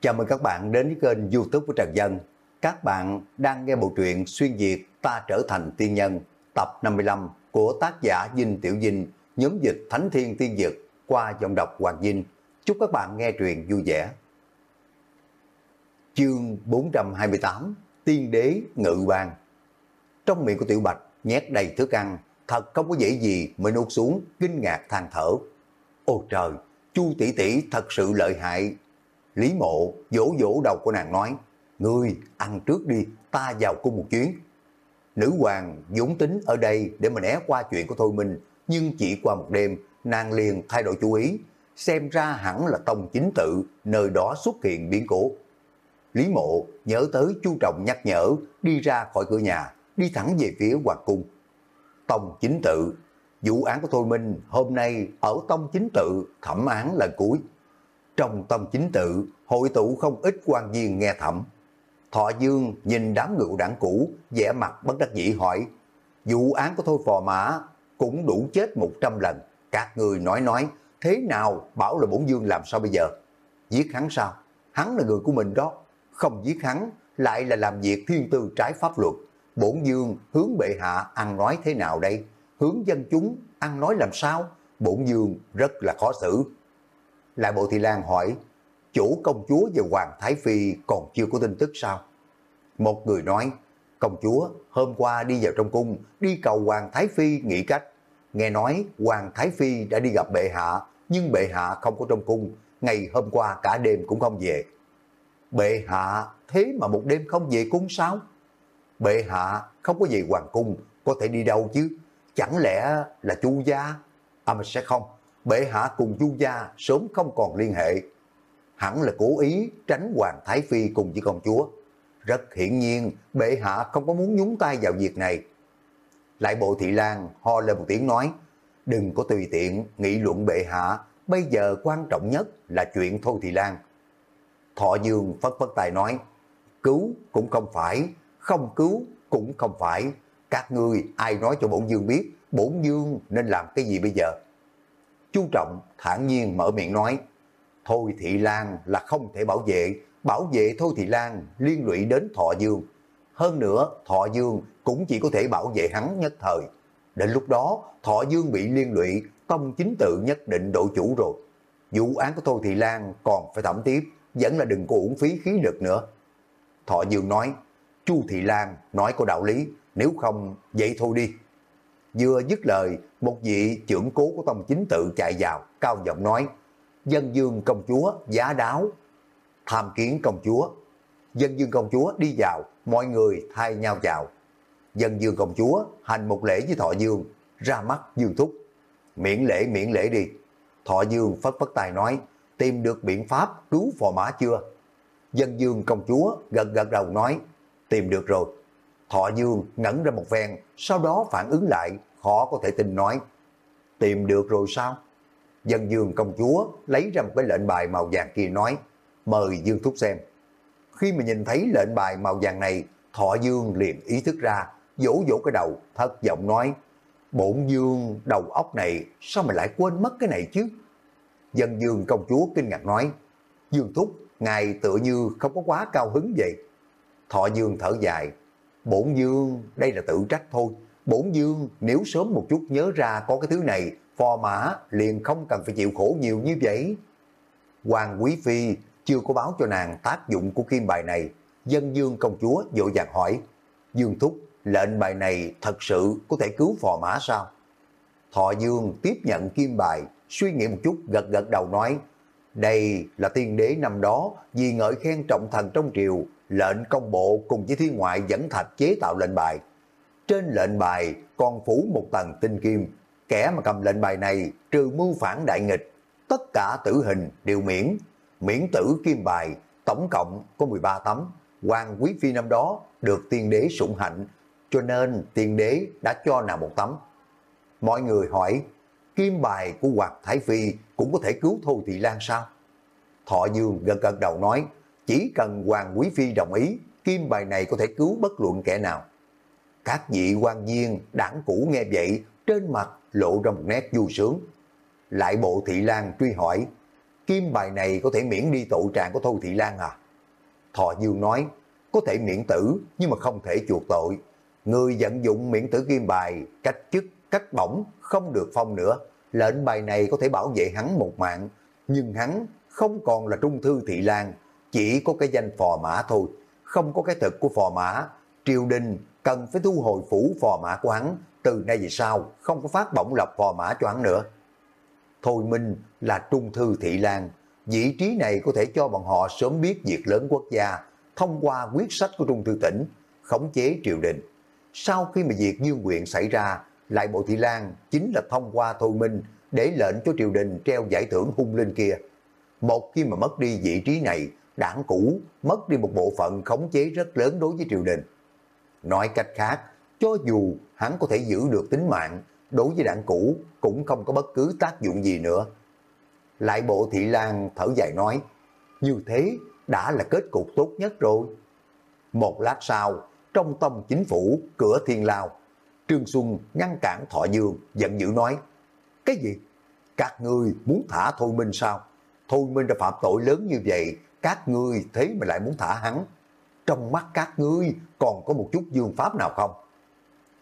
Chào mừng các bạn đến với kênh youtube của Trần Dân. Các bạn đang nghe bộ truyện Xuyên Việt Ta Trở Thành Tiên Nhân tập 55 của tác giả Dinh Tiểu Dinh, nhóm dịch Thánh Thiên Tiên Dực qua giọng đọc Hoàng Dinh. Chúc các bạn nghe truyện vui vẻ. Chương 428 Tiên Đế Ngự Bang Trong miệng của Tiểu Bạch nhét đầy thức ăn, thật không có dễ gì mới nuốt xuống, kinh ngạc than thở. Ôi trời, Chu tỷ tỷ thật sự lợi hại. Lý mộ vỗ vỗ đầu của nàng nói, Ngươi ăn trước đi, ta vào cung một chuyến. Nữ hoàng dũng tính ở đây để mà né qua chuyện của Thôi Minh, nhưng chỉ qua một đêm, nàng liền thay đổi chú ý, xem ra hẳn là tông chính tự, nơi đó xuất hiện biến cố. Lý mộ nhớ tới chu trọng nhắc nhở, đi ra khỏi cửa nhà, đi thẳng về phía hoàng cung. Tông chính tự, vụ án của Thôi Minh hôm nay ở tông chính tự thẩm án lần cuối. Trong tâm chính tự, hội tụ không ít quan viên nghe thẩm. Thọ Dương nhìn đám ngự đảng cũ, vẻ mặt bất đắc dĩ hỏi, vụ án của Thôi Phò Mã cũng đủ chết 100 lần. Các người nói nói, thế nào bảo là bổn dương làm sao bây giờ? Giết hắn sao? Hắn là người của mình đó. Không giết hắn, lại là làm việc thiên tư trái pháp luật. Bổn dương hướng bệ hạ ăn nói thế nào đây? Hướng dân chúng ăn nói làm sao? Bổn dương rất là khó xử. Lại bộ thị lan hỏi, chủ công chúa và Hoàng Thái Phi còn chưa có tin tức sao? Một người nói, công chúa hôm qua đi vào trong cung, đi cầu Hoàng Thái Phi nghĩ cách. Nghe nói Hoàng Thái Phi đã đi gặp bệ hạ, nhưng bệ hạ không có trong cung, ngày hôm qua cả đêm cũng không về. Bệ hạ thế mà một đêm không về cung sao? Bệ hạ không có về hoàng cung, có thể đi đâu chứ? Chẳng lẽ là chu gia? À mà sẽ không, bệ hạ cùng chu gia sớm không còn liên hệ. Hẳn là cố ý tránh Hoàng Thái Phi cùng với công chúa. Rất hiển nhiên, bệ hạ không có muốn nhúng tay vào việc này. Lại bộ thị lan ho lên một tiếng nói, đừng có tùy tiện nghị luận bệ hạ, bây giờ quan trọng nhất là chuyện Thôi Thị Lan. Thọ Dương phất phất tài nói, cứu cũng không phải, không cứu cũng không phải. Các ngươi ai nói cho bổn Dương biết, bổn Dương nên làm cái gì bây giờ? Chu Trọng thản nhiên mở miệng nói, Thôi Thị Lan là không thể bảo vệ, bảo vệ Thôi Thị Lan liên lụy đến Thọ Dương. Hơn nữa, Thọ Dương cũng chỉ có thể bảo vệ hắn nhất thời. Đến lúc đó, Thọ Dương bị liên lụy, công chính tự nhất định độ chủ rồi. Vụ án của Thôi Thị Lan còn phải thẩm tiếp, vẫn là đừng có uổng phí khí lực nữa. Thọ Dương nói, Chu Thị Lan nói có đạo lý, nếu không, vậy thôi đi. Vừa dứt lời, một vị trưởng cố của tông chính tự chạy vào, cao giọng nói, dân dương công chúa giá đáo, tham kiến công chúa. Dân dương công chúa đi vào, mọi người thay nhau chào. Dân dương công chúa hành một lễ với thọ dương, ra mắt dương thúc. Miễn lễ miễn lễ đi. Thọ dương phất phất tài nói, tìm được biện pháp cứu phò mã chưa? Dân dương công chúa gật gật đầu nói, tìm được rồi. Thọ dương ngẩn ra một ven, sau đó phản ứng lại, khó có thể tin nói, tìm được rồi sao? Dân dương công chúa lấy ra một cái lệnh bài màu vàng kia nói, mời Dương Thúc xem. Khi mà nhìn thấy lệnh bài màu vàng này, Thọ Dương liền ý thức ra, vỗ vỗ cái đầu, thất vọng nói, bổn Dương đầu óc này sao mà lại quên mất cái này chứ? Dân Dương công chúa kinh ngạc nói, Dương Thúc, ngài tựa như không có quá cao hứng vậy. Thọ Dương thở dài, bổn Dương đây là tự trách thôi, bổn Dương nếu sớm một chút nhớ ra có cái thứ này, phò mã liền không cần phải chịu khổ nhiều như vậy. Hoàng Quý Phi chưa có báo cho nàng tác dụng của kim bài này, dân dương công chúa vội vàng hỏi, Dương Thúc, lệnh bài này thật sự có thể cứu phò mã sao? Thọ Dương tiếp nhận kim bài, suy nghĩ một chút gật gật đầu nói, đây là tiên đế năm đó vì ngợi khen trọng thần trong triều, lệnh công bộ cùng với thiên ngoại dẫn thạch chế tạo lệnh bài. Trên lệnh bài còn phủ một tầng tinh kim, kẻ mà cầm lệnh bài này trừ mưu phản đại nghịch, tất cả tử hình đều miễn, miễn tử kim bài, tổng cộng có 13 tấm. Hoàng Quý Phi năm đó được tiên đế sủng hạnh, cho nên tiên đế đã cho nàng một tấm. Mọi người hỏi, kim bài của Hoàng Thái Phi cũng có thể cứu Thôi Thị Lan sao? Thọ Dương gật gật đầu nói, chỉ cần Hoàng Quý Phi đồng ý, kim bài này có thể cứu bất luận kẻ nào. Các vị quan viên đảng cũ nghe vậy, trên mặt lộ ra một nét vui sướng. Lại bộ Thị Lan truy hỏi, kim bài này có thể miễn đi tội trạng của Thôi Thị Lan à? Thọ Dương nói, có thể miễn tử nhưng mà không thể chuộc tội. Người vận dụng miễn tử kim bài, cách chức, cách bổng, không được phong nữa. Lệnh bài này có thể bảo vệ hắn một mạng, nhưng hắn không còn là trung thư thị lan, chỉ có cái danh phò mã thôi, không có cái thực của phò mã. Triều đình cần phải thu hồi phủ phò mã của hắn, từ nay về sau không có phát bổng lập phò mã cho hắn nữa. Thôi Minh là trung thư thị lan, vị trí này có thể cho bọn họ sớm biết việc lớn quốc gia, thông qua quyết sách của trung thư tỉnh, khống chế triều đình. Sau khi mà việc dương nguyện xảy ra, lại bộ thị lan chính là thông qua Thôi Minh để lệnh cho triều đình treo giải thưởng hung linh kia. Một khi mà mất đi vị trí này, đảng cũ mất đi một bộ phận khống chế rất lớn đối với triều đình. Nói cách khác, cho dù hắn có thể giữ được tính mạng, đối với đảng cũ cũng không có bất cứ tác dụng gì nữa. Lại bộ thị lan thở dài nói, như thế đã là kết cục tốt nhất rồi. Một lát sau, trong tông chính phủ, cửa thiên lao, Trương Xuân ngăn cản Thọ Dương, giận dữ nói, cái gì? Các ngươi muốn thả Thôi Minh sao? Thôi Minh đã phạm tội lớn như vậy, các ngươi thế mà lại muốn thả hắn. Trong mắt các ngươi còn có một chút dương pháp nào không?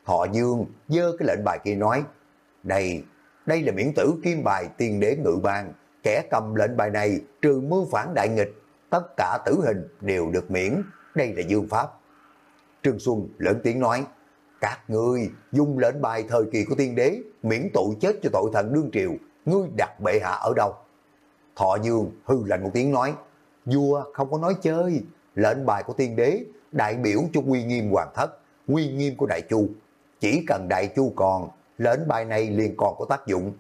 Thọ Dương dơ cái lệnh bài kia nói, đây, đây là miễn tử kim bài tiền đế ngự bàn kẻ cầm lệnh bài này trừ mưu phản đại nghịch, tất cả tử hình đều được miễn, đây là dương pháp. Trương Xuân lớn tiếng nói, các ngươi dùng lệnh bài thời kỳ của tiên đế miễn tội chết cho tội thần đương triều, ngươi đặt bệ hạ ở đâu? Thọ Dương hư lạnh một tiếng nói, vua không có nói chơi, lệnh bài của tiên đế đại biểu cho quy nghiêm hoàng thất, quy nghiêm của đại chu. Chỉ cần đại chu còn, lệnh bài này liền còn có tác dụng.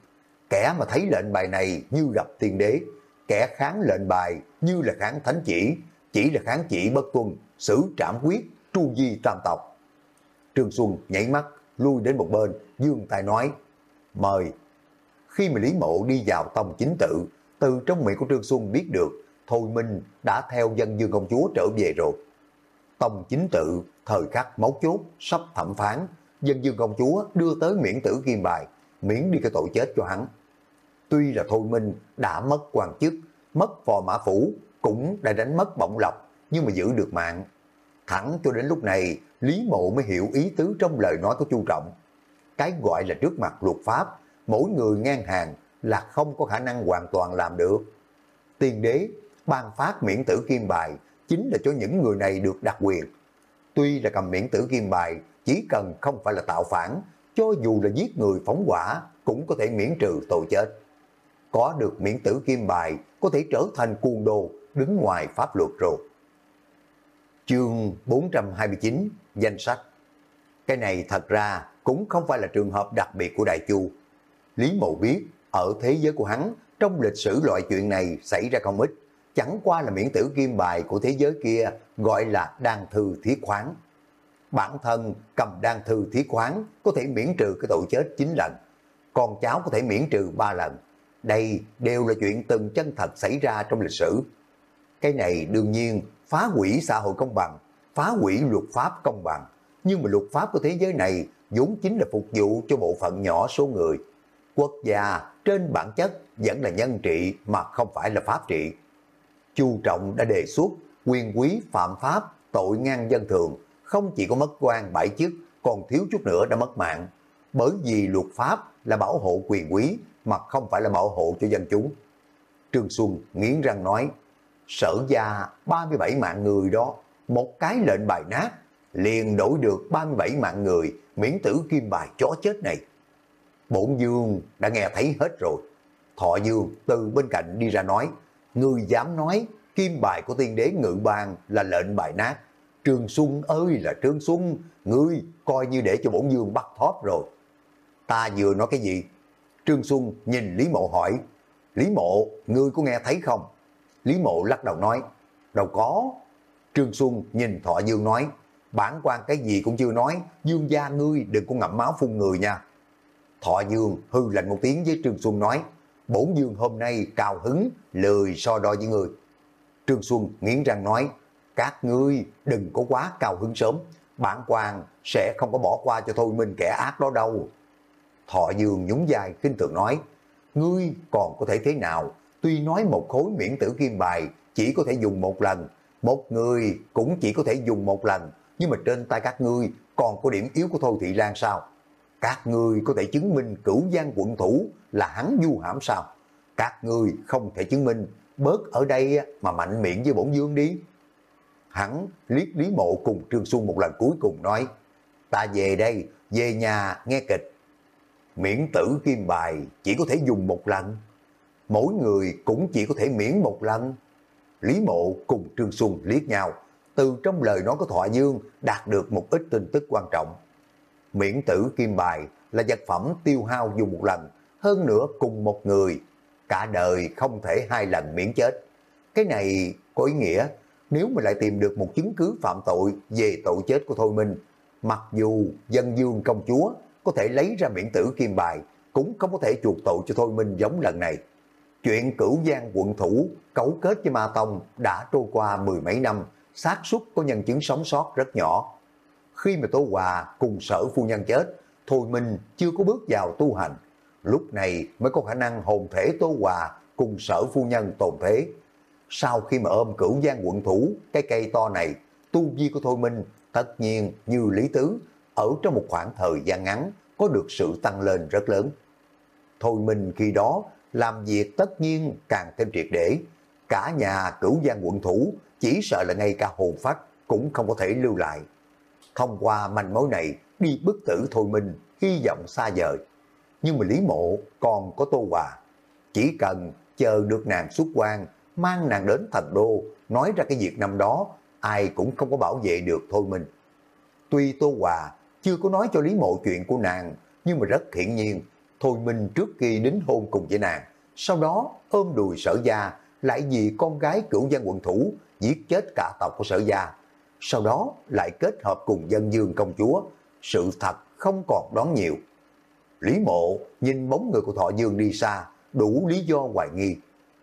Kẻ mà thấy lệnh bài này như gặp tiên đế, kẻ kháng lệnh bài như là kháng thánh chỉ, chỉ là kháng chỉ bất tuân, xử trảm quyết, tru di tam tộc. Trương Xuân nhảy mắt, lui đến một bên, dương tay nói, mời. Khi mà Lý Mộ đi vào tông chính tự, từ trong miệng của Trương Xuân biết được, Thôi Minh đã theo dân dương công chúa trở về rồi. Tông chính tự, thời khắc máu chốt, sắp thẩm phán, dân dương công chúa đưa tới miễn tử kim bài, miễn đi cái tội chết cho hắn. Tuy là Thôi Minh đã mất quan chức, mất phò mã phủ, cũng đã đánh mất bổng lộc, nhưng mà giữ được mạng. Thẳng cho đến lúc này, Lý Mộ mới hiểu ý tứ trong lời nói của Chu Trọng. Cái gọi là trước mặt luật pháp, mỗi người ngang hàng là không có khả năng hoàn toàn làm được. Tiên đế ban phát miễn tử kim bài chính là cho những người này được đặc quyền. Tuy là cầm miễn tử kim bài, chỉ cần không phải là tạo phản, cho dù là giết người phóng quả cũng có thể miễn trừ tội chết. Có được miễn tử kim bài có thể trở thành cuồng đồ đứng ngoài pháp luật rồi. Chương 429 Danh sách Cái này thật ra cũng không phải là trường hợp đặc biệt của Đại Chu. Lý Mộ biết ở thế giới của hắn trong lịch sử loại chuyện này xảy ra không ít. Chẳng qua là miễn tử kim bài của thế giới kia gọi là đan thư thí khoáng. Bản thân cầm đan thư thí khoáng có thể miễn trừ cái tội chết 9 lần. Con cháu có thể miễn trừ 3 lần. Đây đều là chuyện từng chân thật xảy ra trong lịch sử. Cái này đương nhiên phá hủy xã hội công bằng, phá hủy luật pháp công bằng. Nhưng mà luật pháp của thế giới này vốn chính là phục vụ cho bộ phận nhỏ số người. Quốc gia trên bản chất vẫn là nhân trị mà không phải là pháp trị. Chu Trọng đã đề xuất quyền quý phạm pháp tội ngang dân thường, không chỉ có mất quan bãi chức, còn thiếu chút nữa đã mất mạng. Bởi vì luật pháp là bảo hộ quyền quý mà không phải là bảo hộ cho dân chúng. Trương Xuân nghiến răng nói, sở gia 37 mạng người đó, một cái lệnh bài nát, liền đổi được 37 mạng người miễn tử kim bài chó chết này. Bổn Dương đã nghe thấy hết rồi. Thọ Dương từ bên cạnh đi ra nói, ngươi dám nói kim bài của tiên đế ngự bàn là lệnh bài nát. Trương Xuân ơi là Trương Xuân, ngươi coi như để cho bổn Dương bắt thóp rồi. Ta vừa nói cái gì? Trương Xuân nhìn Lý Mộ hỏi, Lý Mộ, ngươi có nghe thấy không? Lý Mộ lắc đầu nói, đâu có. Trương Xuân nhìn Thọ Dương nói, bản quan cái gì cũng chưa nói, Dương gia ngươi đừng có ngậm máu phun người nha. Thọ Dương hư lạnh một tiếng với Trương Xuân nói, bổn Dương hôm nay cao hứng, lười so đo với người. Trương Xuân nghiến răng nói, các ngươi đừng có quá cao hứng sớm, bản quan sẽ không có bỏ qua cho Thôi Minh kẻ ác đó đâu. Thọ Dương nhún dài kinh thường nói, ngươi còn có thể thế nào, tuy nói một khối miễn tử kim bài chỉ có thể dùng một lần, một người cũng chỉ có thể dùng một lần, nhưng mà trên tay các ngươi còn có điểm yếu của Thôi Thị Lan sao? Các người có thể chứng minh cửu giang quận thủ là hắn du hãm sao? Các người không thể chứng minh, bớt ở đây mà mạnh miệng với bổn dương đi. Hắn liếc Lý Mộ cùng Trương Xuân một lần cuối cùng nói, ta về đây, về nhà nghe kịch. Miễn tử kim bài chỉ có thể dùng một lần, mỗi người cũng chỉ có thể miễn một lần. Lý Mộ cùng Trương Xuân liếc nhau, từ trong lời nói của Thọ Dương đạt được một ít tin tức quan trọng. Miễn tử kim bài là vật phẩm tiêu hao dùng một lần, hơn nữa cùng một người, cả đời không thể hai lần miễn chết. Cái này có ý nghĩa, nếu mà lại tìm được một chứng cứ phạm tội về tội chết của Thôi Minh, mặc dù dân dương công chúa có thể lấy ra miễn tử kim bài, cũng không có thể chuộc tội cho Thôi Minh giống lần này. Chuyện cửu giang quận thủ cấu kết với Ma Tông đã trôi qua mười mấy năm, xác suất có nhân chứng sống sót rất nhỏ. Khi mà Tố Hòa cùng sở phu nhân chết, Thôi Minh chưa có bước vào tu hành. Lúc này mới có khả năng hồn thể Tố Hòa cùng sở phu nhân tồn thế. Sau khi mà ôm cửu giang quận thủ, cái cây to này, tu vi của Thôi Minh tất nhiên như Lý Tứ, ở trong một khoảng thời gian ngắn có được sự tăng lên rất lớn. Thôi Minh khi đó làm việc tất nhiên càng thêm triệt để. Cả nhà cửu giang quận thủ chỉ sợ là ngay cả hồn phách cũng không có thể lưu lại. Thông qua manh mối này đi bức tử Thôi Minh, hy vọng xa vời. Nhưng mà Lý Mộ còn có Tô Hòa. Chỉ cần chờ được nàng xuất quan, mang nàng đến thành đô, nói ra cái việc năm đó, ai cũng không có bảo vệ được Thôi Minh. Tuy Tô Hòa chưa có nói cho Lý Mộ chuyện của nàng, nhưng mà rất hiển nhiên Thôi Minh trước khi đính hôn cùng với nàng, sau đó ôm đùi sở gia, lại vì con gái cửu dân quận thủ giết chết cả tộc của sở gia. Sau đó lại kết hợp cùng dân dương công chúa, sự thật không còn đón nhiều. Lý mộ nhìn bóng người của Thọ Dương đi xa, đủ lý do hoài nghi.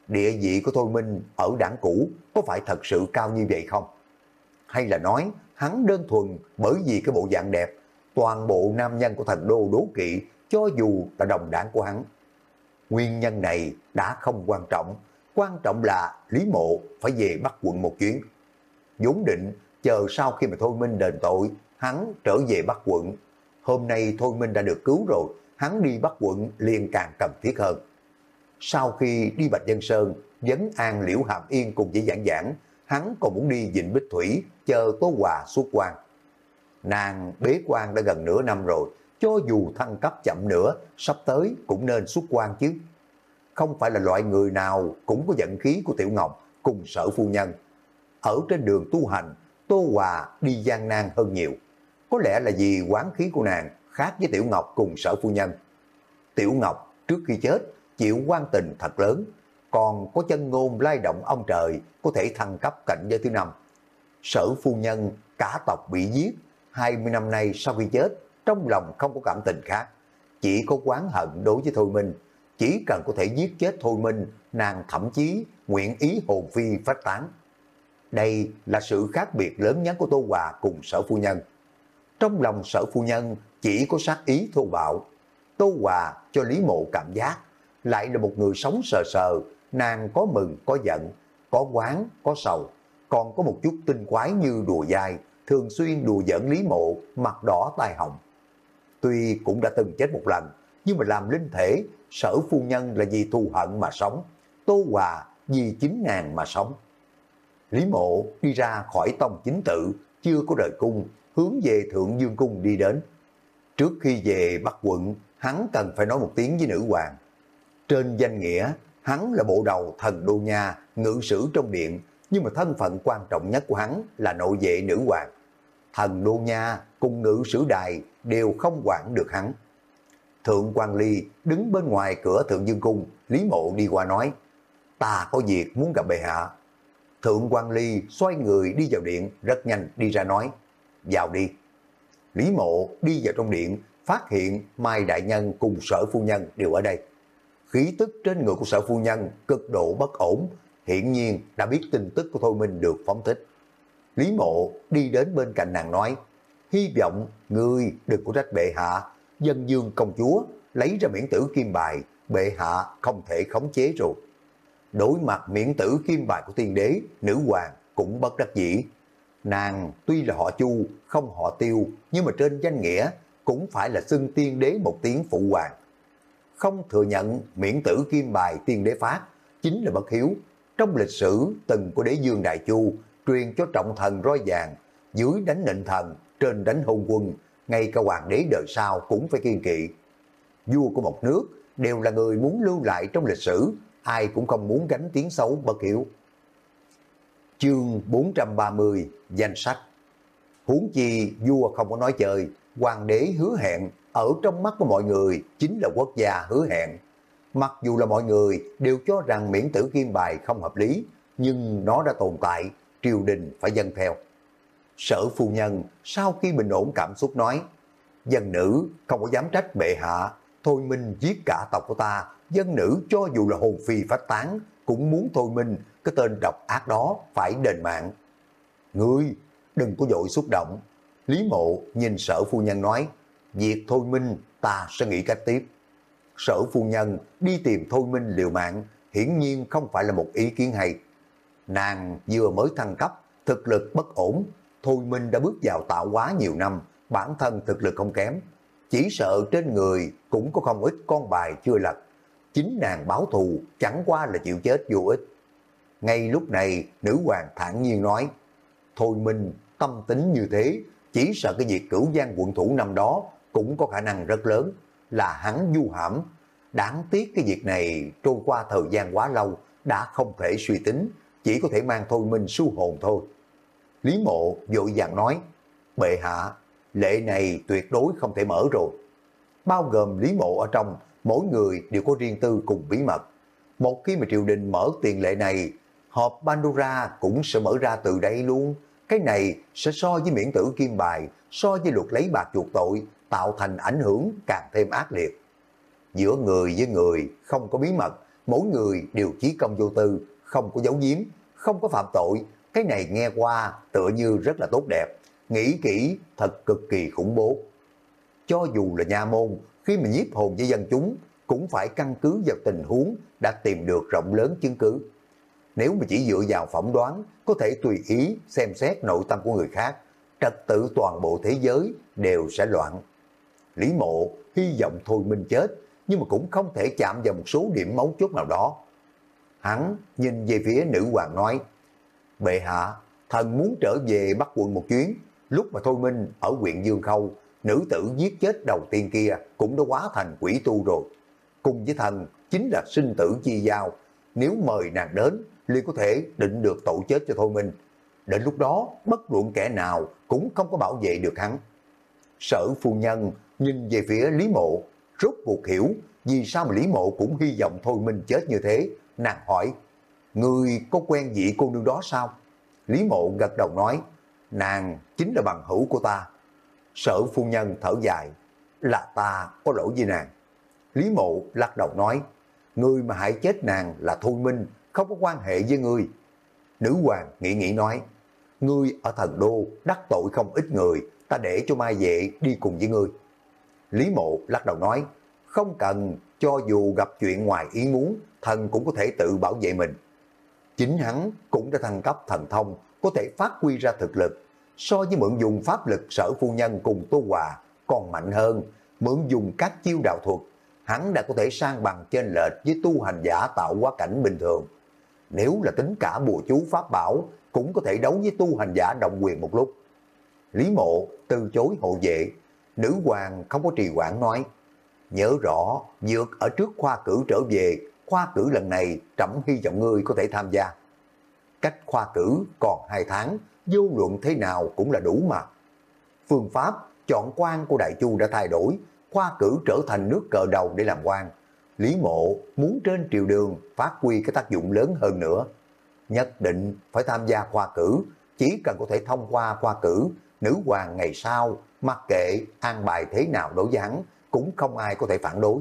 Địa vị của Thôi Minh ở đảng cũ có phải thật sự cao như vậy không? Hay là nói hắn đơn thuần bởi vì cái bộ dạng đẹp, toàn bộ nam nhân của thành đô đố kỵ cho dù là đồng đảng của hắn. Nguyên nhân này đã không quan trọng, quan trọng là Lý Mộ phải về bắt quận một chuyến. vốn định chờ sau khi mà Thôi Minh đền tội, hắn trở về Bắc quận. Hôm nay Thôi Minh đã được cứu rồi, hắn đi Bắc quận liền càng cần thiết hơn. Sau khi đi Bạch Dân Sơn, vấn an Liễu Hàm Yên cùng với giảng giảng, hắn còn muốn đi Vịnh Bích Thủy, chờ Tố Hòa xuất quan. Nàng bế quan đã gần nửa năm rồi, cho dù thăng cấp chậm nữa, sắp tới cũng nên xuất quan chứ. Không phải là loại người nào cũng có vận khí của Tiểu Ngọc cùng sở phu nhân. Ở trên đường tu hành, Tô Hòa đi gian nan hơn nhiều. Có lẽ là vì quán khí của nàng khác với Tiểu Ngọc cùng sở phu nhân. Tiểu Ngọc trước khi chết chịu quan tình thật lớn, còn có chân ngôn lai động ông trời có thể thăng cấp cảnh giới thứ năm. Sở phu nhân cả tộc bị giết, 20 năm nay sau khi chết trong lòng không có cảm tình khác, chỉ có quán hận đối với Thôi Minh. Chỉ cần có thể giết chết Thôi Minh, nàng thậm chí nguyện ý hồn phi phát tán. Đây là sự khác biệt lớn nhất của Tô Hòa cùng sở phu nhân. Trong lòng sở phu nhân chỉ có sát ý thô bạo. Tô Hòa cho Lý Mộ cảm giác, lại là một người sống sờ sờ, nàng có mừng, có giận, có quán, có sầu, còn có một chút tinh quái như đùa dai, thường xuyên đùa giỡn Lý Mộ, mặt đỏ tai hồng. Tuy cũng đã từng chết một lần, nhưng mà làm linh thể, sở phu nhân là vì thù hận mà sống, Tô Hòa vì chính nàng mà sống. Lý mộ đi ra khỏi tông chính tự, chưa có rời cung, hướng về Thượng Dương Cung đi đến. Trước khi về Bắc quận, hắn cần phải nói một tiếng với nữ hoàng. Trên danh nghĩa, hắn là bộ đầu thần đô nha, ngự sử trong điện, nhưng mà thân phận quan trọng nhất của hắn là nội vệ nữ hoàng. Thần đô nha cùng ngự sử đài đều không quản được hắn. Thượng quan Ly đứng bên ngoài cửa Thượng Dương Cung, Lý Mộ đi qua nói, ta có việc muốn gặp bệ hạ. Thượng quan Ly xoay người đi vào điện, rất nhanh đi ra nói, vào đi. Lý Mộ đi vào trong điện, phát hiện Mai Đại Nhân cùng sở phu nhân đều ở đây. Khí tức trên người của sở phu nhân cực độ bất ổn, hiển nhiên đã biết tin tức của Thôi Minh được phóng thích. Lý Mộ đi đến bên cạnh nàng nói, hy vọng người đừng có trách bệ hạ, dân dương công chúa lấy ra miễn tử kim bài, bệ hạ không thể khống chế rồi. Đối mặt miễn tử kim bài của tiên đế, nữ hoàng cũng bất đắc dĩ. Nàng tuy là họ chu, không họ tiêu, nhưng mà trên danh nghĩa cũng phải là xưng tiên đế một tiếng phụ hoàng. Không thừa nhận miễn tử kim bài tiên đế phát, chính là bất hiếu. Trong lịch sử từng của đế dương Đại Chu truyền cho trọng thần roi vàng, dưới đánh nịnh thần, trên đánh hôn quân, ngay cả hoàng đế đời sau cũng phải kiên kỵ. Vua của một nước đều là người muốn lưu lại trong lịch sử, ai cũng không muốn gánh tiếng xấu bất hiểu. Chương 430 Danh sách Huống chi vua không có nói chơi, hoàng đế hứa hẹn ở trong mắt của mọi người chính là quốc gia hứa hẹn. Mặc dù là mọi người đều cho rằng miễn tử kim bài không hợp lý, nhưng nó đã tồn tại, triều đình phải dân theo. Sở phu nhân sau khi bình ổn cảm xúc nói, dân nữ không có dám trách bệ hạ, thôi minh giết cả tộc của ta, dân nữ cho dù là hồn phi phát tán, cũng muốn thôi minh cái tên độc ác đó phải đền mạng. Ngươi, đừng có dội xúc động. Lý mộ nhìn sở phu nhân nói, việc thôi minh ta sẽ nghĩ cách tiếp. Sở phu nhân đi tìm thôi minh liều mạng, hiển nhiên không phải là một ý kiến hay. Nàng vừa mới thăng cấp, thực lực bất ổn, thôi minh đã bước vào tạo hóa nhiều năm, bản thân thực lực không kém. Chỉ sợ trên người cũng có không ít con bài chưa lật. Chính nàng báo thù chẳng qua là chịu chết vô ích. Ngay lúc này, nữ hoàng thản nhiên nói, Thôi Minh tâm tính như thế, chỉ sợ cái việc cửu gian quận thủ năm đó cũng có khả năng rất lớn, là hắn du hãm. Đáng tiếc cái việc này trôi qua thời gian quá lâu, đã không thể suy tính, chỉ có thể mang Thôi Minh su hồn thôi. Lý mộ vội vàng nói, bệ hạ, lệ này tuyệt đối không thể mở rồi. Bao gồm Lý mộ ở trong, mỗi người đều có riêng tư cùng bí mật. Một khi mà triều đình mở tiền lệ này, họp Pandora cũng sẽ mở ra từ đây luôn. Cái này sẽ so với miễn tử kim bài, so với luật lấy bạc chuộc tội, tạo thành ảnh hưởng càng thêm ác liệt. Giữa người với người không có bí mật, mỗi người đều chí công vô tư, không có giấu giếm, không có phạm tội. Cái này nghe qua tựa như rất là tốt đẹp, nghĩ kỹ thật cực kỳ khủng bố. Cho dù là nha môn, khi mà nhiếp hồn với dân chúng, cũng phải căn cứ vào tình huống đã tìm được rộng lớn chứng cứ. Nếu mà chỉ dựa vào phỏng đoán, có thể tùy ý xem xét nội tâm của người khác, trật tự toàn bộ thế giới đều sẽ loạn. Lý mộ hy vọng thôi minh chết, nhưng mà cũng không thể chạm vào một số điểm mấu chốt nào đó. Hắn nhìn về phía nữ hoàng nói, Bệ hạ, thần muốn trở về Bắc quận một chuyến, lúc mà thôi minh ở huyện Dương Khâu, nữ tử giết chết đầu tiên kia cũng đã quá thành quỷ tu rồi. Cùng với thần chính là sinh tử chi giao, nếu mời nàng đến liền có thể định được tội chết cho Thôi Minh. Đến lúc đó, bất luận kẻ nào cũng không có bảo vệ được hắn. Sở phu nhân nhìn về phía Lý Mộ, rốt cuộc hiểu vì sao mà Lý Mộ cũng hy vọng Thôi Minh chết như thế. Nàng hỏi, người có quen vị cô nương đó sao? Lý Mộ gật đầu nói, nàng chính là bằng hữu của ta. Sở phu nhân thở dài, là ta có lỗi với nàng. Lý Mộ lắc đầu nói, người mà hại chết nàng là Thôi Minh, không có quan hệ với ngươi. Nữ hoàng nghĩ nghĩ nói, ngươi ở thần đô đắc tội không ít người, ta để cho Mai Vệ đi cùng với ngươi. Lý mộ lắc đầu nói, không cần, cho dù gặp chuyện ngoài ý muốn, thần cũng có thể tự bảo vệ mình. Chính hắn cũng đã thăng cấp thần thông, có thể phát huy ra thực lực. So với mượn dùng pháp lực sở phu nhân cùng Tô Hòa còn mạnh hơn, mượn dùng các chiêu đạo thuật, hắn đã có thể sang bằng trên lệch với tu hành giả tạo quá cảnh bình thường nếu là tính cả bùa chú pháp bảo, cũng có thể đấu với tu hành giả động quyền một lúc. Lý mộ từ chối hộ vệ, nữ hoàng không có trì quản nói, nhớ rõ, dược ở trước khoa cử trở về, khoa cử lần này trẫm hy vọng ngươi có thể tham gia. Cách khoa cử còn hai tháng, vô luận thế nào cũng là đủ mà. Phương pháp chọn quan của Đại Chu đã thay đổi, khoa cử trở thành nước cờ đầu để làm quan Lý Mộ muốn trên triều đường phát huy cái tác dụng lớn hơn nữa. Nhất định phải tham gia khoa cử, chỉ cần có thể thông qua khoa cử, nữ hoàng ngày sau, mặc kệ an bài thế nào đối với hắn, cũng không ai có thể phản đối.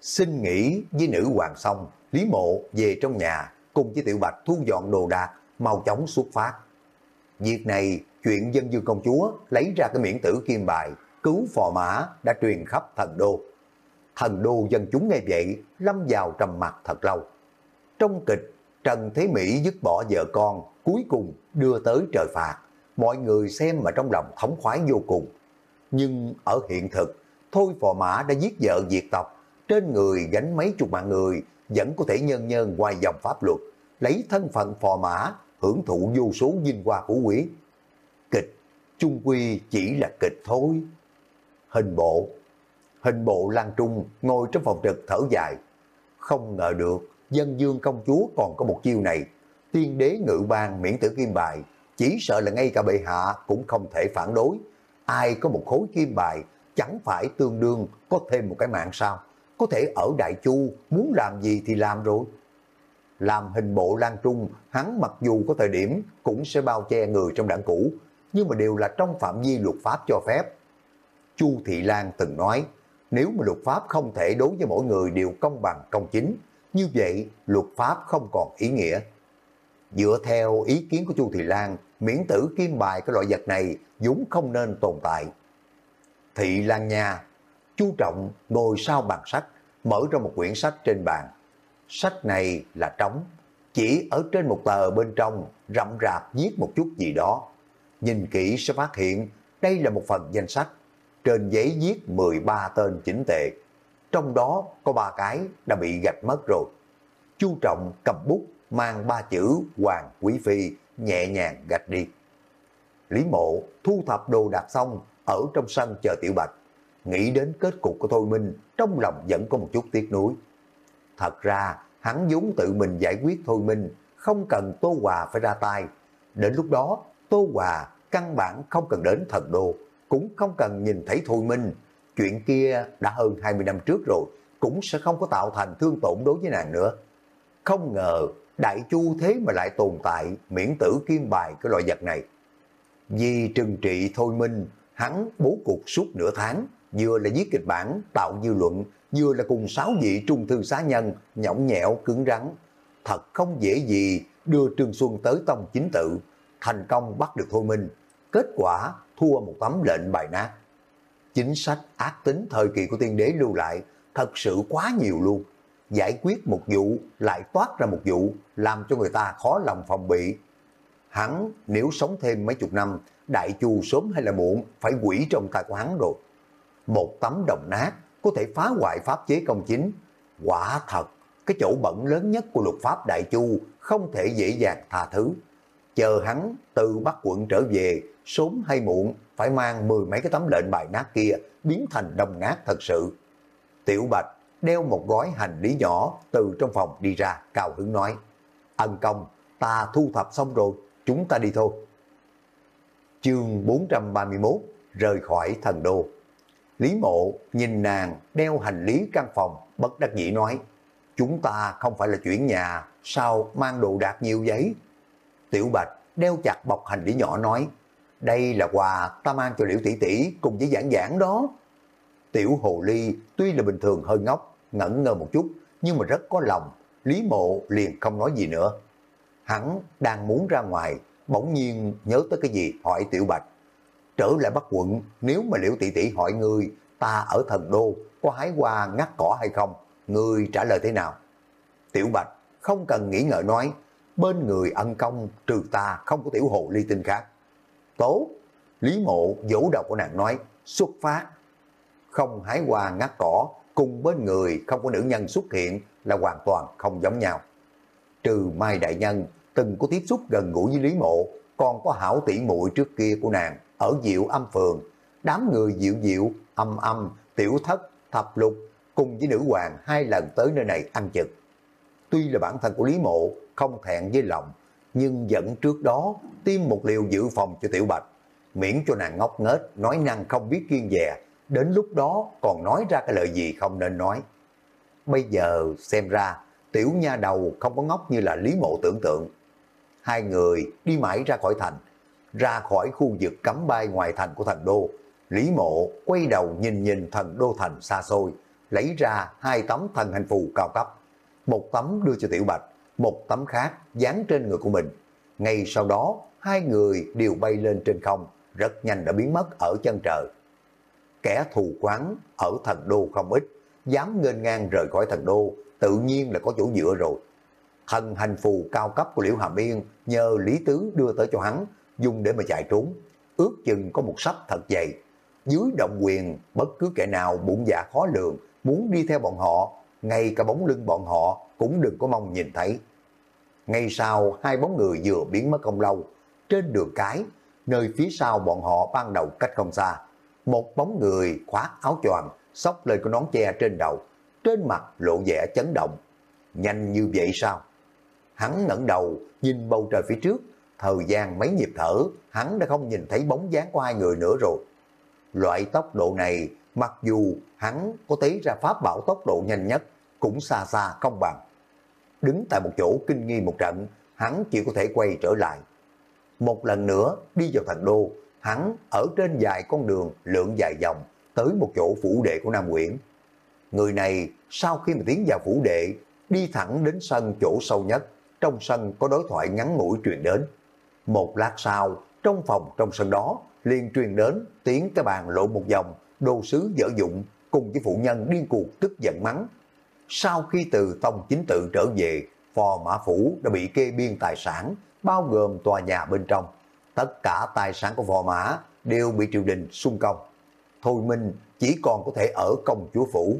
Xin nghỉ với nữ hoàng xong, Lý Mộ về trong nhà, cùng với Tiểu Bạch thu dọn đồ đạc, mau chóng xuất phát. Việc này, chuyện dân dương công chúa lấy ra cái miễn tử kim bài, cứu phò mã đã truyền khắp thần đô thần đô dân chúng nghe vậy, lâm vào trầm mặt thật lâu. Trong kịch, Trần Thế Mỹ dứt bỏ vợ con, cuối cùng đưa tới trời phạt. Mọi người xem mà trong lòng thống khoái vô cùng. Nhưng ở hiện thực, Thôi Phò Mã đã giết vợ diệt tộc, trên người gánh mấy chục mạng người, vẫn có thể nhân nhân ngoài dòng pháp luật, lấy thân phận Phò Mã, hưởng thụ vô số vinh hoa phú quý. Kịch, chung quy chỉ là kịch thôi. Hình bộ Hình bộ Lan Trung ngồi trong phòng trực thở dài. Không ngờ được, dân dương công chúa còn có một chiêu này. Tiên đế ngự ban miễn tử kim bài, chỉ sợ là ngay cả bệ hạ cũng không thể phản đối. Ai có một khối kim bài, chẳng phải tương đương có thêm một cái mạng sao? Có thể ở Đại Chu, muốn làm gì thì làm rồi. Làm hình bộ Lan Trung, hắn mặc dù có thời điểm cũng sẽ bao che người trong đảng cũ, nhưng mà đều là trong phạm vi luật pháp cho phép. Chu Thị Lan từng nói, nếu mà luật pháp không thể đối với mỗi người đều công bằng công chính, như vậy luật pháp không còn ý nghĩa. Dựa theo ý kiến của Chu Thị Lan, miễn tử kim bài cái loại vật này vốn không nên tồn tại. Thị Lan Nha, chú trọng ngồi sau bàn sách, mở ra một quyển sách trên bàn. Sách này là trống, chỉ ở trên một tờ bên trong rậm rạp viết một chút gì đó. Nhìn kỹ sẽ phát hiện đây là một phần danh sách. Trên giấy viết 13 tên chỉnh tệ. Trong đó có ba cái đã bị gạch mất rồi. Chu Trọng cầm bút mang ba chữ Hoàng Quý Phi nhẹ nhàng gạch đi. Lý Mộ thu thập đồ đạc xong ở trong sân chờ Tiểu Bạch. Nghĩ đến kết cục của Thôi Minh, trong lòng vẫn có một chút tiếc nuối. Thật ra, hắn vốn tự mình giải quyết Thôi Minh, không cần Tô Hòa phải ra tay. Đến lúc đó, Tô Hòa căn bản không cần đến thần đô, cũng không cần nhìn thấy Thôi Minh. Chuyện kia đã hơn 20 năm trước rồi, cũng sẽ không có tạo thành thương tổn đối với nàng nữa. Không ngờ, Đại Chu thế mà lại tồn tại miễn tử kim bài cái loại vật này. Vì trừng trị Thôi Minh, hắn bố cục suốt nửa tháng, vừa là viết kịch bản, tạo dư luận, vừa là cùng sáu vị trung thư xá nhân, nhõng nhẽo, cứng rắn. Thật không dễ gì đưa Trương Xuân tới tông chính tự, thành công bắt được Thôi Minh. Kết quả thua một tấm lệnh bài nát. Chính sách ác tính thời kỳ của tiên đế lưu lại thật sự quá nhiều luôn. Giải quyết một vụ lại toát ra một vụ làm cho người ta khó lòng phòng bị. Hắn nếu sống thêm mấy chục năm, đại chu sớm hay là muộn phải quỷ trong tay của hắn rồi. Một tấm đồng nát có thể phá hoại pháp chế công chính. Quả thật, cái chỗ bẩn lớn nhất của luật pháp đại chu không thể dễ dàng tha thứ. Chờ hắn từ Bắc quận trở về, sớm hay muộn phải mang mười mấy cái tấm lệnh bài nát kia biến thành đồng nát thật sự. Tiểu Bạch đeo một gói hành lý nhỏ từ trong phòng đi ra, cao hứng nói. Ân công, ta thu thập xong rồi, chúng ta đi thôi. Chương 431 Rời khỏi thần đô Lý mộ nhìn nàng đeo hành lý căn phòng, bất đắc dĩ nói, chúng ta không phải là chuyển nhà, sao mang đồ đạc nhiều giấy? Tiểu Bạch đeo chặt bọc hành lý nhỏ nói, đây là quà ta mang cho Liễu tỷ tỷ cùng với giảng giảng đó. Tiểu Hồ Ly tuy là bình thường hơi ngốc, ngẩn ngơ một chút, nhưng mà rất có lòng, Lý Mộ liền không nói gì nữa. Hắn đang muốn ra ngoài, bỗng nhiên nhớ tới cái gì hỏi Tiểu Bạch trở lại Bắc quận, nếu mà Liễu tỷ tỷ hỏi ngươi, ta ở thần đô, có hái hoa ngắt cỏ hay không? Ngươi trả lời thế nào? Tiểu Bạch không cần nghĩ ngợi nói, bên người ân công trừ ta không có tiểu hồ ly tinh khác. tố Lý Mộ vỗ đầu của nàng nói, xuất phát. Không hái hoa ngắt cỏ, cùng bên người không có nữ nhân xuất hiện là hoàn toàn không giống nhau. Trừ Mai Đại Nhân từng có tiếp xúc gần gũi với Lý Mộ, còn có hảo tỷ muội trước kia của nàng ở diệu âm phường, đám người diệu diệu, âm âm, tiểu thất, thập lục cùng với nữ hoàng hai lần tới nơi này ăn trực. Tuy là bản thân của Lý Mộ không thẹn với lòng, nhưng vẫn trước đó tiêm một liều dự phòng cho Tiểu Bạch, miễn cho nàng ngốc nghếch, nói năng không biết kiên dè, đến lúc đó còn nói ra cái lời gì không nên nói. Bây giờ xem ra, Tiểu Nha đầu không có ngốc như là Lý Mộ tưởng tượng. Hai người đi mãi ra khỏi thành, ra khỏi khu vực cấm bay ngoài thành của thần đô. Lý mộ quay đầu nhìn nhìn thần đô thành xa xôi, lấy ra hai tấm thần hành phù cao cấp. Một tấm đưa cho Tiểu Bạch, một tấm khác dán trên người của mình. Ngay sau đó, hai người đều bay lên trên không, rất nhanh đã biến mất ở chân trời. Kẻ thù quán ở thần đô không ít, dám nghênh ngang rời khỏi thần đô, tự nhiên là có chỗ dựa rồi. Thần hành phù cao cấp của Liễu Hàm Yên nhờ Lý Tứ đưa tới cho hắn, dùng để mà chạy trốn. Ước chừng có một sách thật dày. Dưới động quyền, bất cứ kẻ nào bụng dạ khó lường, muốn đi theo bọn họ, ngay cả bóng lưng bọn họ cũng đừng có mong nhìn thấy. Ngay sau, hai bóng người vừa biến mất không lâu, trên đường cái, nơi phía sau bọn họ ban đầu cách không xa, một bóng người khoác áo choàng, xốc lên cái nón che trên đầu, trên mặt lộ vẻ chấn động. Nhanh như vậy sao? Hắn ngẩng đầu, nhìn bầu trời phía trước, thời gian mấy nhịp thở, hắn đã không nhìn thấy bóng dáng của hai người nữa rồi. Loại tốc độ này, mặc dù hắn có tế ra pháp bảo tốc độ nhanh nhất, cũng xa xa không bằng. Đứng tại một chỗ kinh nghi một trận, hắn chỉ có thể quay trở lại. Một lần nữa đi vào thành đô, hắn ở trên dài con đường lượng dài dòng tới một chỗ phủ đệ của Nam Nguyễn. Người này sau khi mà tiến vào phủ đệ, đi thẳng đến sân chỗ sâu nhất, trong sân có đối thoại ngắn ngủi truyền đến. Một lát sau, trong phòng trong sân đó, liền truyền đến tiếng cái bàn lộ một vòng, đồ sứ dở dụng, cùng với phụ nhân điên cuộc tức giận mắng. Sau khi từ tông chính tự trở về, phò mã phủ đã bị kê biên tài sản, bao gồm tòa nhà bên trong. Tất cả tài sản của phò mã đều bị triều đình xung công. Thôi Minh chỉ còn có thể ở công chúa phủ.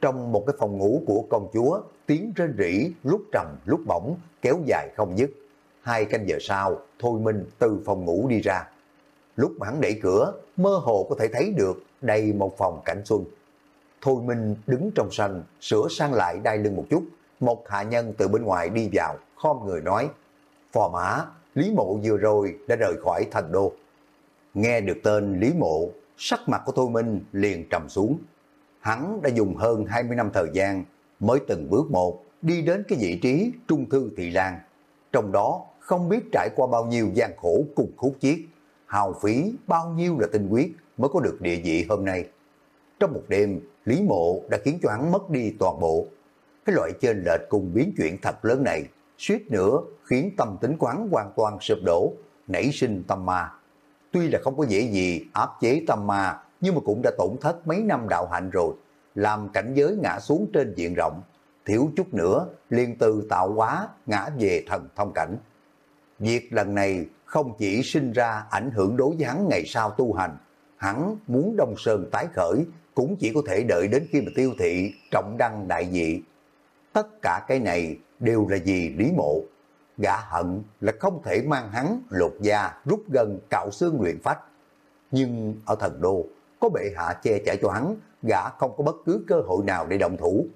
Trong một cái phòng ngủ của công chúa, tiếng rên rỉ lúc trầm lúc bổng, kéo dài không dứt. Hai canh giờ sau, Thôi Minh từ phòng ngủ đi ra. Lúc mà hắn đẩy cửa, mơ hồ có thể thấy được đây một phòng cảnh xuân. Thôi Minh đứng trong sân, sửa sang lại đai lưng một chút. Một hạ nhân từ bên ngoài đi vào, khom người nói, Phò mã, Lý Mộ vừa rồi đã rời khỏi thành đô. Nghe được tên Lý Mộ, sắc mặt của Thôi Minh liền trầm xuống. Hắn đã dùng hơn 20 năm thời gian mới từng bước một đi đến cái vị trí trung thư thị lan. Trong đó không biết trải qua bao nhiêu gian khổ cùng khúc chiết, hào phí bao nhiêu là tinh huyết mới có được địa vị hôm nay. Trong một đêm, Lý Mộ đã khiến cho hắn mất đi toàn bộ. Cái loại trên lệch cùng biến chuyển thật lớn này, suýt nữa khiến tâm tính quán hoàn toàn sụp đổ, nảy sinh tâm ma. Tuy là không có dễ gì áp chế tâm ma, nhưng mà cũng đã tổn thất mấy năm đạo hạnh rồi, làm cảnh giới ngã xuống trên diện rộng, thiếu chút nữa liền từ tạo hóa ngã về thần thông cảnh. Việc lần này không chỉ sinh ra ảnh hưởng đối với hắn ngày sau tu hành, hắn muốn Đông Sơn tái khởi cũng chỉ có thể đợi đến khi mà tiêu thị trọng đăng đại dị. Tất cả cái này đều là vì Lý Mộ. Gã hận là không thể mang hắn lột da, rút gần, cạo xương luyện phách. Nhưng ở thần đô, có bệ hạ che chở cho hắn, gã không có bất cứ cơ hội nào để động thủ.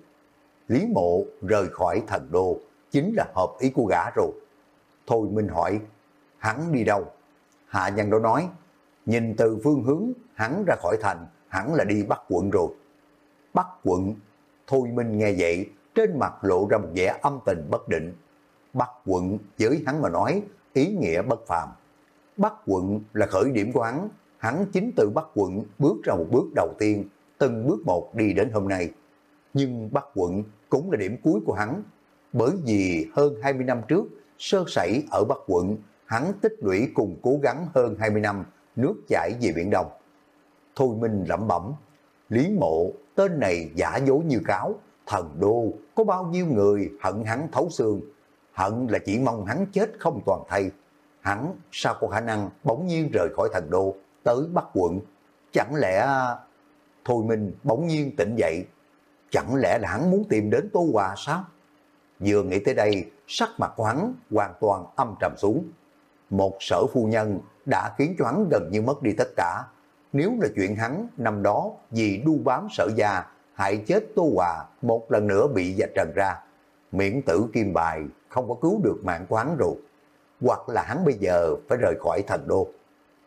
Lý Mộ rời khỏi thần đô, chính là hợp ý của gã rồi. Thôi Minh hỏi, hắn đi đâu? Hạ nhân đó nói, nhìn từ phương hướng hắn ra khỏi thành, hắn là đi bắt quận rồi. Bắt quận, Thôi Minh nghe vậy, trên mặt lộ ra một vẻ âm tình bất định. Bắt quận với hắn mà nói, ý nghĩa bất phàm. Bắt quận là khởi điểm của hắn, hắn chính từ Bắc quận bước ra một bước đầu tiên, từng bước một đi đến hôm nay. Nhưng Bắc quận cũng là điểm cuối của hắn, bởi vì hơn 20 năm trước, sơ sẩy ở Bắc quận, hắn tích lũy cùng cố gắng hơn 20 năm, nước chảy về Biển Đông. Thôi Minh lẩm bẩm, Lý Mộ, tên này giả dối như cáo, thần đô, có bao nhiêu người hận hắn thấu xương, hận là chỉ mong hắn chết không toàn thay. Hắn sao có khả năng bỗng nhiên rời khỏi thần đô, tới Bắc quận. Chẳng lẽ... Thôi Minh bỗng nhiên tỉnh dậy. Chẳng lẽ là hắn muốn tìm đến Tô Hòa sao? Vừa nghĩ tới đây, sắc mặt của hắn hoàn toàn âm trầm xuống. Một sở phu nhân đã khiến cho hắn gần như mất đi tất cả. Nếu là chuyện hắn năm đó vì đu bám sở gia hại chết Tô Hòa một lần nữa bị dạch trần ra. Miễn tử kim bài không có cứu được mạng của hắn rồi. Hoặc là hắn bây giờ phải rời khỏi thần đô.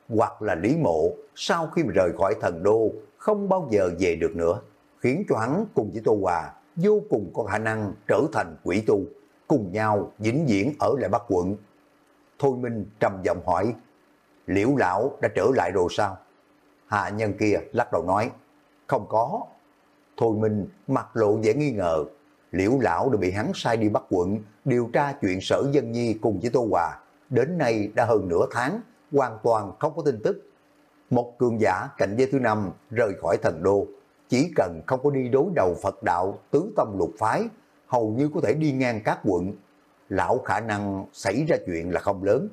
Hoặc là Lý Mộ sau khi mà rời khỏi thần đô không bao giờ về được nữa. Khiến cho hắn cùng với Tô Hòa vô cùng có khả năng trở thành quỷ tu. Cùng nhau vĩnh viễn ở lại Bắc quận. Thôi Minh trầm giọng hỏi Liễu lão đã trở lại rồi sao? Hạ nhân kia lắc đầu nói Không có Thôi Minh mặt lộ vẻ nghi ngờ, liễu lão đã bị hắn sai đi Bắc quận, điều tra chuyện sở dân nhi cùng với Tô Hòa. Đến nay đã hơn nửa tháng, hoàn toàn không có tin tức. Một cường giả cạnh giới thứ năm rời khỏi thần đô, chỉ cần không có đi đối đầu Phật đạo tứ tâm lục phái, hầu như có thể đi ngang các quận. Lão khả năng xảy ra chuyện là không lớn.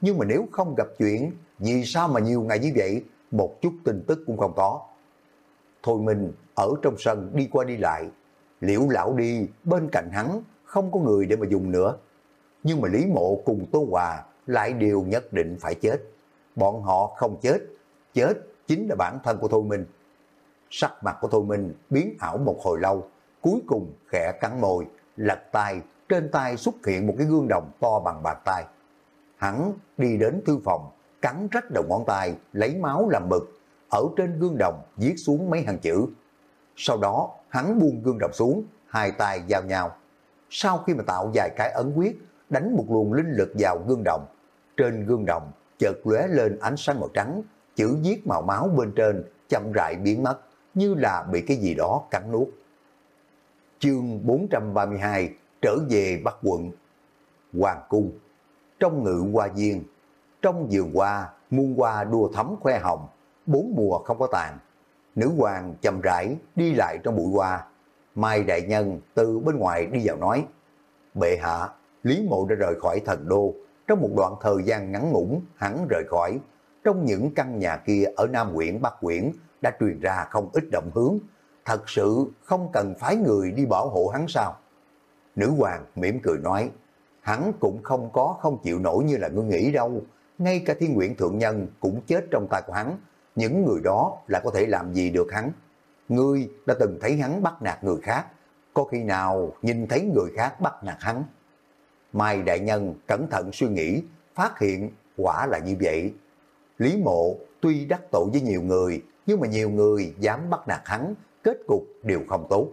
Nhưng mà nếu không gặp chuyện, vì sao mà nhiều ngày như vậy, một chút tin tức cũng không có. Thôi mình ở trong sân đi qua đi lại, liễu lão đi bên cạnh hắn, không có người để mà dùng nữa. Nhưng mà Lý Mộ cùng Tô Hòa lại đều nhất định phải chết. Bọn họ không chết, chết chính là bản thân của Thôi Minh. Sắc mặt của Thôi Minh biến ảo một hồi lâu, cuối cùng khẽ cắn môi, lật tay, trên tay xuất hiện một cái gương đồng to bằng bàn tay. Hắn đi đến thư phòng, cắn rách đầu ngón tay, lấy máu làm mực, ở trên gương đồng viết xuống mấy hàng chữ. Sau đó, hắn buông gương đồng xuống, hai tay giao nhau. Sau khi mà tạo vài cái ấn quyết, đánh một luồng linh lực vào gương đồng. Trên gương đồng, chợt lóe lên ánh sáng màu trắng, chữ viết màu máu bên trên chậm rãi biến mất, như là bị cái gì đó cắn nuốt. Chương 432 Trở về Bắc quận Hoàng cung Trong ngự hoa viên Trong vườn hoa, muôn hoa đua thắm khoe hồng, bốn mùa không có tàn. Nữ hoàng chậm rãi đi lại trong bụi hoa. Mai Đại Nhân từ bên ngoài đi vào nói, Bệ hạ, Lý Mộ đã rời khỏi thần đô. Trong một đoạn thời gian ngắn ngủn, hắn rời khỏi. Trong những căn nhà kia ở Nam quyển Bắc quyển đã truyền ra không ít động hướng. Thật sự không cần phái người đi bảo hộ hắn sao? Nữ hoàng mỉm cười nói, hắn cũng không có không chịu nổi như là ngươi nghĩ đâu. Ngay cả thiên nguyện thượng nhân cũng chết trong tay của hắn. Những người đó là có thể làm gì được hắn. Ngươi đã từng thấy hắn bắt nạt người khác. Có khi nào nhìn thấy người khác bắt nạt hắn? Mai Đại Nhân cẩn thận suy nghĩ, phát hiện quả là như vậy. Lý Mộ tuy đắc tội với nhiều người, nhưng mà nhiều người dám bắt nạt hắn, kết cục đều không tốt.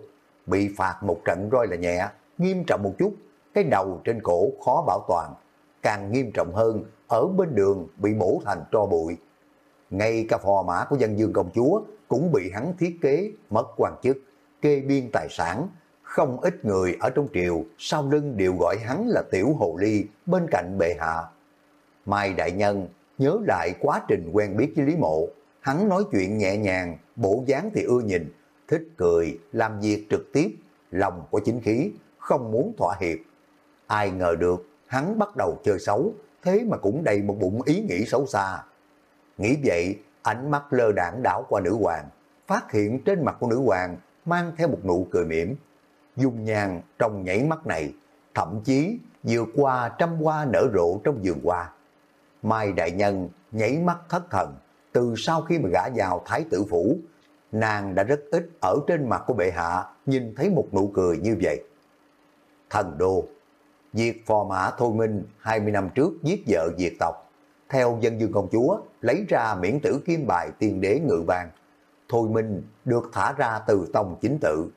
Bị phạt một trận roi là nhẹ, nghiêm trọng một chút, cái đầu trên cổ khó bảo toàn. Càng nghiêm trọng hơn, ở bên đường bị bổ thành tro bụi. Ngay cả phò mã của dân dương công chúa cũng bị hắn thiết kế mất quan chức, kê biên tài sản. Không ít người ở trong triều sau lưng đều gọi hắn là tiểu hồ ly bên cạnh bệ hạ. Mai Đại Nhân nhớ lại quá trình quen biết với Lý Mộ, hắn nói chuyện nhẹ nhàng, bộ dáng thì ưa nhìn, thích cười, làm việc trực tiếp, lòng của chính khí, không muốn thỏa hiệp. Ai ngờ được, hắn bắt đầu chơi xấu, thế mà cũng đầy một bụng ý nghĩ xấu xa. Nghĩ vậy, ánh mắt lơ đảng đảo qua nữ hoàng, phát hiện trên mặt của nữ hoàng mang theo một nụ cười mỉm. Dung nhàn trong nhảy mắt này, thậm chí vừa qua trăm hoa nở rộ trong vườn hoa. Mai Đại Nhân nhảy mắt thất thần, từ sau khi mà gã vào Thái tử Phủ, nàng đã rất ít ở trên mặt của bệ hạ nhìn thấy một nụ cười như vậy. Thần đô, việc phò mã Thôi Minh 20 năm trước giết vợ diệt tộc, theo dân dương công chúa lấy ra miễn tử kim bài tiên đế ngự vàng Thôi Minh được thả ra từ tông chính tự.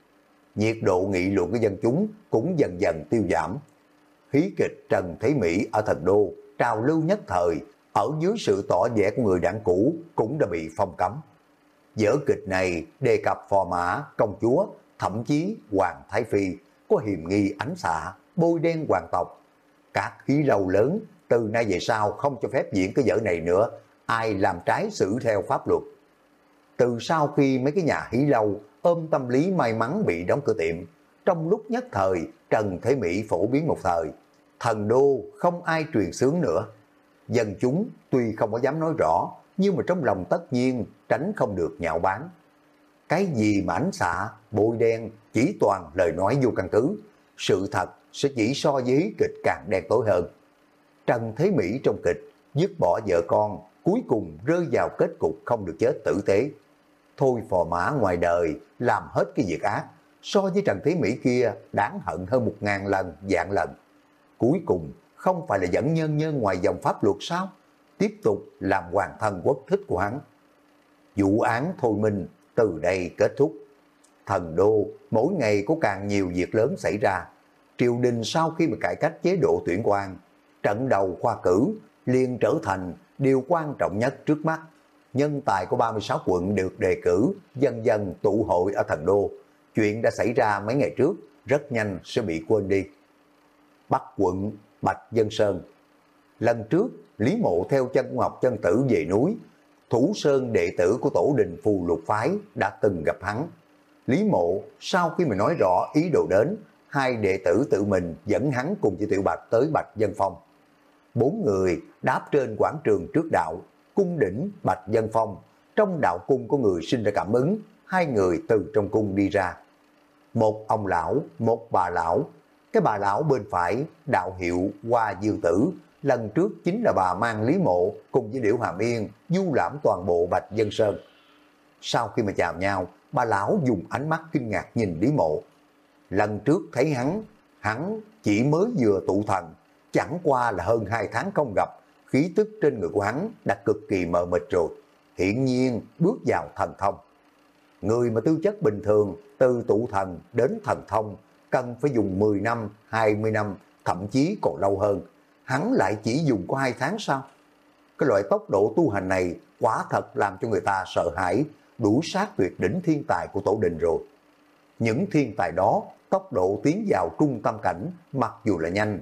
Nhiệt độ nghị luận của dân chúng cũng dần dần tiêu giảm. Hí kịch Trần Thế Mỹ ở thần đô, trào lưu nhất thời, ở dưới sự tỏ vẻ của người đảng cũ cũng đã bị phong cấm. Vở kịch này đề cập phò mã, công chúa, thậm chí Hoàng Thái Phi có hiềm nghi ánh xạ, bôi đen hoàng tộc. Các khí lâu lớn từ nay về sau không cho phép diễn cái vở này nữa, ai làm trái xử theo pháp luật. Từ sau khi mấy cái nhà hí lâu ôm tâm lý may mắn bị đóng cửa tiệm, trong lúc nhất thời Trần Thế Mỹ phổ biến một thời, thần đô không ai truyền sướng nữa. Dân chúng tuy không có dám nói rõ, nhưng mà trong lòng tất nhiên tránh không được nhạo báng. Cái gì mà ánh xạ, bôi đen, chỉ toàn lời nói vô căn cứ, sự thật sẽ chỉ so với kịch càng đen tối hơn. Trần Thế Mỹ trong kịch, dứt bỏ vợ con, cuối cùng rơi vào kết cục không được chết tử tế. Thôi phò mã ngoài đời, làm hết cái việc ác, so với Trần Thế Mỹ kia đáng hận hơn một ngàn lần, dạng lần. Cuối cùng, không phải là dẫn nhân nhân ngoài dòng pháp luật sao? Tiếp tục làm hoàng thân quốc thích của hắn. Vụ án Thôi Minh từ đây kết thúc. Thần đô, mỗi ngày có càng nhiều việc lớn xảy ra. Triều đình sau khi mà cải cách chế độ tuyển quan, trận đầu khoa cử liền trở thành điều quan trọng nhất trước mắt. Nhân tài của 36 quận được đề cử, dần dần tụ hội ở thần đô. Chuyện đã xảy ra mấy ngày trước, rất nhanh sẽ bị quên đi. Bắc quận Bạch Dân Sơn Lần trước, Lý Mộ theo chân Ngọc Chân Tử về núi, Thủ Sơn đệ tử của tổ đình phù lục phái đã từng gặp hắn. Lý Mộ sau khi mà nói rõ ý đồ đến, hai đệ tử tự mình dẫn hắn cùng với Tiểu Bạch tới Bạch Dân Phong. Bốn người đáp trên quảng trường trước đạo, cung đỉnh Bạch Dân Phong. Trong đạo cung có người sinh ra cảm ứng, hai người từ trong cung đi ra. Một ông lão, một bà lão. Cái bà lão bên phải, đạo hiệu Hoa Dương Tử, lần trước chính là bà mang Lý Mộ cùng với Điểu Hàm Yên du lãm toàn bộ Bạch Dân Sơn. Sau khi mà chào nhau, bà lão dùng ánh mắt kinh ngạc nhìn Lý Mộ. Lần trước thấy hắn, hắn chỉ mới vừa tụ thần, chẳng qua là hơn hai tháng không gặp, khí tức trên người của hắn đã cực kỳ mờ mịt rồi. Hiện nhiên bước vào thần thông. Người mà tư chất bình thường, từ tụ thần đến thần thông, cần phải dùng 10 năm, 20 năm, thậm chí còn lâu hơn. Hắn lại chỉ dùng có hai tháng sao? Cái loại tốc độ tu hành này quả thật làm cho người ta sợ hãi, đủ sát tuyệt đỉnh thiên tài của tổ đình rồi. Những thiên tài đó, tốc độ tiến vào trung tâm cảnh, mặc dù là nhanh,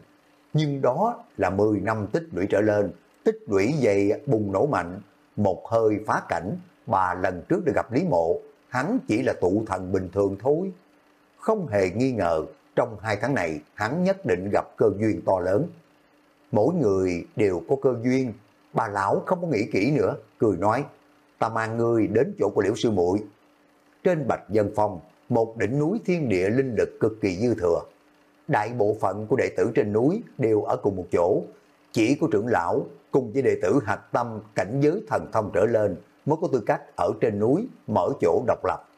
nhưng đó là 10 năm tích lũy trở lên, tích lũy dày bùng nổ mạnh, một hơi phá cảnh, bà lần trước được gặp Lý Mộ, hắn chỉ là tụ thần bình thường thôi. Không hề nghi ngờ, trong hai tháng này hắn nhất định gặp cơ duyên to lớn. Mỗi người đều có cơ duyên, bà lão không có nghĩ kỹ nữa, cười nói, ta mang ngươi đến chỗ của liễu sư muội Trên Bạch Dân Phong, một đỉnh núi thiên địa linh lực cực kỳ dư thừa. Đại bộ phận của đệ tử trên núi đều ở cùng một chỗ, chỉ có trưởng lão cùng với đệ tử hạch tâm cảnh giới thần thông trở lên mới có tư cách ở trên núi mở chỗ độc lập.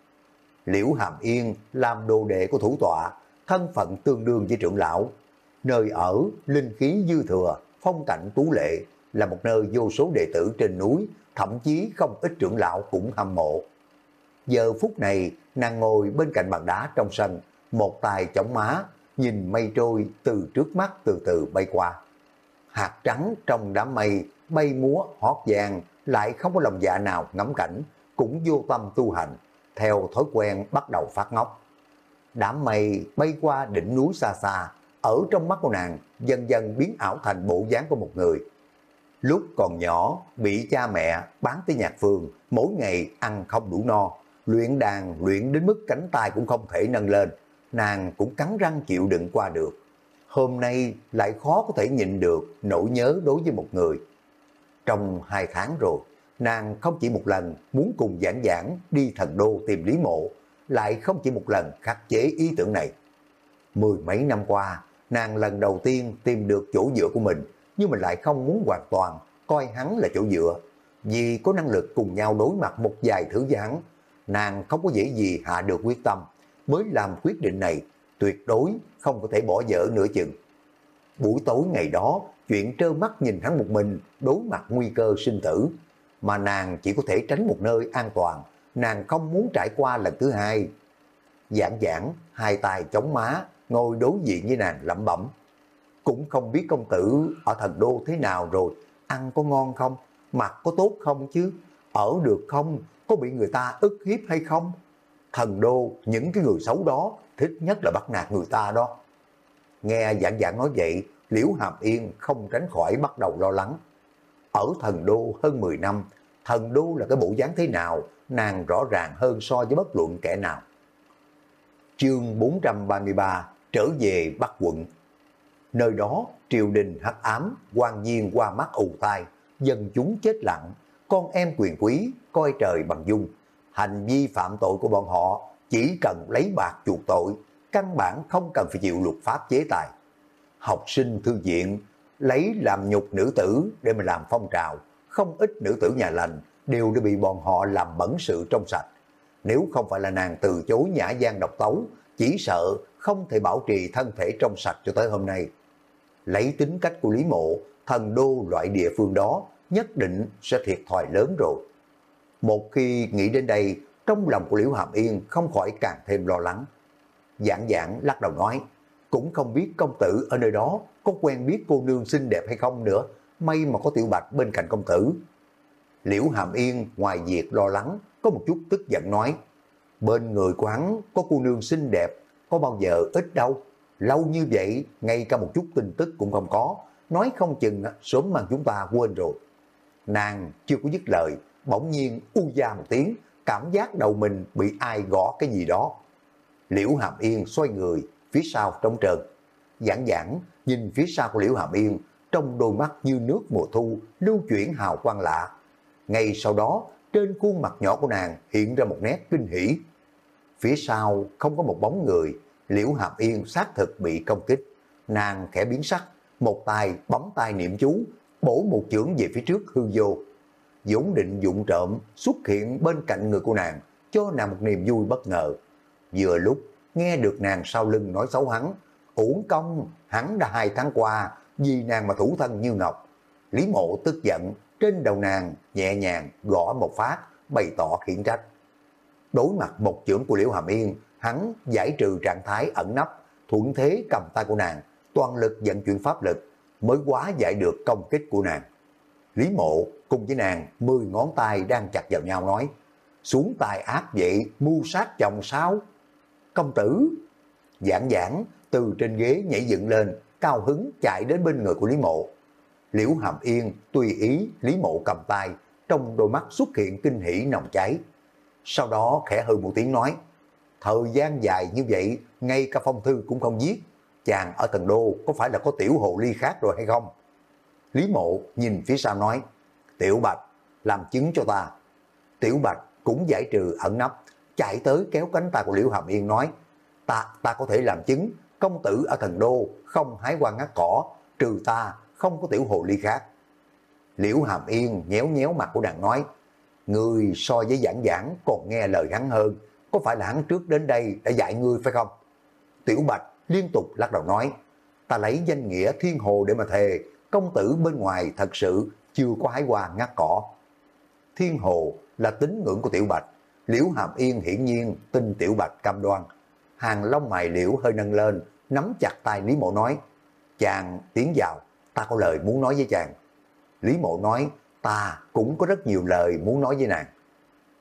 Liễu Hàm Yên làm đồ đệ của thủ tọa, thân phận tương đương với trưởng lão. Nơi ở, linh khí dư thừa, phong cảnh tú lệ là một nơi vô số đệ tử trên núi, thậm chí không ít trưởng lão cũng hâm mộ. Giờ phút này, nàng ngồi bên cạnh bàn đá trong sân, một tay chống má, nhìn mây trôi từ trước mắt từ từ bay qua. Hạt trắng trong đám mây, bay múa hót vàng, lại không có lòng dạ nào ngắm cảnh, cũng vô tâm tu hành, theo thói quen bắt đầu phát ngốc. Đám mây bay qua đỉnh núi xa xa, ở trong mắt của nàng dần dần biến ảo thành bộ dáng của một người. Lúc còn nhỏ, bị cha mẹ bán tới nhạc phường, mỗi ngày ăn không đủ no, luyện đàn luyện đến mức cánh tay cũng không thể nâng lên, nàng cũng cắn răng chịu đựng qua được. Hôm nay lại khó có thể nhịn được nỗi nhớ đối với một người. Trong hai tháng rồi, nàng không chỉ một lần muốn cùng giảng giảng đi thần đô tìm Lý Mộ, lại không chỉ một lần khắc chế ý tưởng này. Mười mấy năm qua, nàng lần đầu tiên tìm được chỗ dựa của mình, nhưng mình lại không muốn hoàn toàn coi hắn là chỗ dựa. Vì có năng lực cùng nhau đối mặt một vài thứ với hắn, nàng không có dễ gì hạ được quyết tâm, mới làm quyết định này, tuyệt đối không có thể bỏ dở nửa chừng. Buổi tối ngày đó, chuyện trơ mắt nhìn hắn một mình đối mặt nguy cơ sinh tử, mà nàng chỉ có thể tránh một nơi an toàn, nàng không muốn trải qua lần thứ hai. Giảng giảng, hai tay chống má, ngồi đối diện với nàng lẩm bẩm. Cũng không biết công tử ở thần đô thế nào rồi, ăn có ngon không, mặc có tốt không chứ, ở được không, có bị người ta ức hiếp hay không? Thần đô, những cái người xấu đó, thích nhất là bắt nạt người ta đó. Nghe giảng giảng nói vậy, Liễu Hàm Yên không tránh khỏi bắt đầu lo lắng. Ở thần đô hơn 10 năm, thần đô là cái bộ dáng thế nào, nàng rõ ràng hơn so với bất luận kẻ nào. Chương 433 Trở về Bắc quận Nơi đó, triều đình hắc ám, quan nhiên qua mắt ù tai, dân chúng chết lặng, con em quyền quý, coi trời bằng dung. Hành vi phạm tội của bọn họ chỉ cần lấy bạc chuộc tội, căn bản không cần phải chịu luật pháp chế tài. Học sinh thư viện lấy làm nhục nữ tử để mà làm phong trào, không ít nữ tử nhà lành đều đã bị bọn họ làm bẩn sự trong sạch. Nếu không phải là nàng từ chối nhã gian độc tấu, chỉ sợ không thể bảo trì thân thể trong sạch cho tới hôm nay. Lấy tính cách của Lý Mộ, thần đô loại địa phương đó nhất định sẽ thiệt thòi lớn rồi. Một khi nghĩ đến đây, trong lòng của Liễu Hàm Yên không khỏi càng thêm lo lắng. Giảng giảng lắc đầu nói, cũng không biết công tử ở nơi đó có quen biết cô nương xinh đẹp hay không nữa, may mà có tiểu bạch bên cạnh công tử. Liễu Hàm Yên ngoài việc lo lắng, có một chút tức giận nói, bên người của hắn có cô nương xinh đẹp, có bao giờ ít đâu, lâu như vậy, ngay cả một chút tin tức cũng không có, nói không chừng sớm mà chúng ta quên rồi. Nàng chưa có dứt lời, bỗng nhiên u da một tiếng, cảm giác đầu mình bị ai gõ cái gì đó. Liễu Hàm Yên xoay người, phía sau trống trơn. Giảng giảng, nhìn phía sau của Liễu Hàm Yên, trong đôi mắt như nước mùa thu, lưu chuyển hào quang lạ. Ngay sau đó, trên khuôn mặt nhỏ của nàng hiện ra một nét kinh hỉ. Phía sau không có một bóng người, Liễu Hàm Yên xác thực bị công kích. Nàng khẽ biến sắc, một tay bấm tay niệm chú, bổ một chưởng về phía trước hư vô. Dũng định dụng trộm xuất hiện bên cạnh người của nàng, cho nàng một niềm vui bất ngờ. Vừa lúc nghe được nàng sau lưng nói xấu hắn, uổng công, hắn đã hai tháng qua, vì nàng mà thủ thân như ngọc. Lý mộ tức giận, trên đầu nàng nhẹ nhàng gõ một phát, bày tỏ khiển trách. Đối mặt một trưởng của Liễu Hàm Yên, hắn giải trừ trạng thái ẩn nấp, thuận thế cầm tay của nàng, toàn lực vận chuyển pháp lực, mới quá giải được công kích của nàng. Lý mộ cùng với nàng mười ngón tay đang chặt vào nhau nói, xuống tài ác vậy, mưu sát chồng sao? Công tử, giảng giảng, từ trên ghế nhảy dựng lên, cao hứng chạy đến bên người của Lý mộ. Liễu Hàm Yên tùy ý Lý mộ cầm tay, trong đôi mắt xuất hiện kinh hỉ nồng cháy. Sau đó khẽ hư một tiếng nói, thời gian dài như vậy, ngay cả phong thư cũng không giết, chàng ở tầng đô có phải là có tiểu hồ ly khác rồi hay không? Lý mộ nhìn phía sau nói, tiểu bạch, làm chứng cho ta. Tiểu bạch cũng giải trừ ẩn nấp, chạy tới kéo cánh tay của Liễu Hàm Yên nói, ta, ta có thể làm chứng, công tử ở thần đô không hái hoa ngắt cỏ, trừ ta, không có tiểu hồ ly khác. Liễu Hàm Yên nhéo nhéo mặt của nàng nói, người so với giảng giảng còn nghe lời hắn hơn, có phải là hắn trước đến đây đã dạy ngươi phải không? Tiểu Bạch liên tục lắc đầu nói, ta lấy danh nghĩa thiên hồ để mà thề, công tử bên ngoài thật sự chưa có hái hoa ngắt cỏ. Thiên hồ là tín ngưỡng của Tiểu Bạch, Liễu Hàm Yên hiển nhiên tin Tiểu Bạch cam đoan. Hàng lông mày Liễu hơi nâng lên, nắm chặt tay Lý Mộ nói, chàng tiến vào, ta có lời muốn nói với chàng. Lý Mộ nói, ta cũng có rất nhiều lời muốn nói với nàng.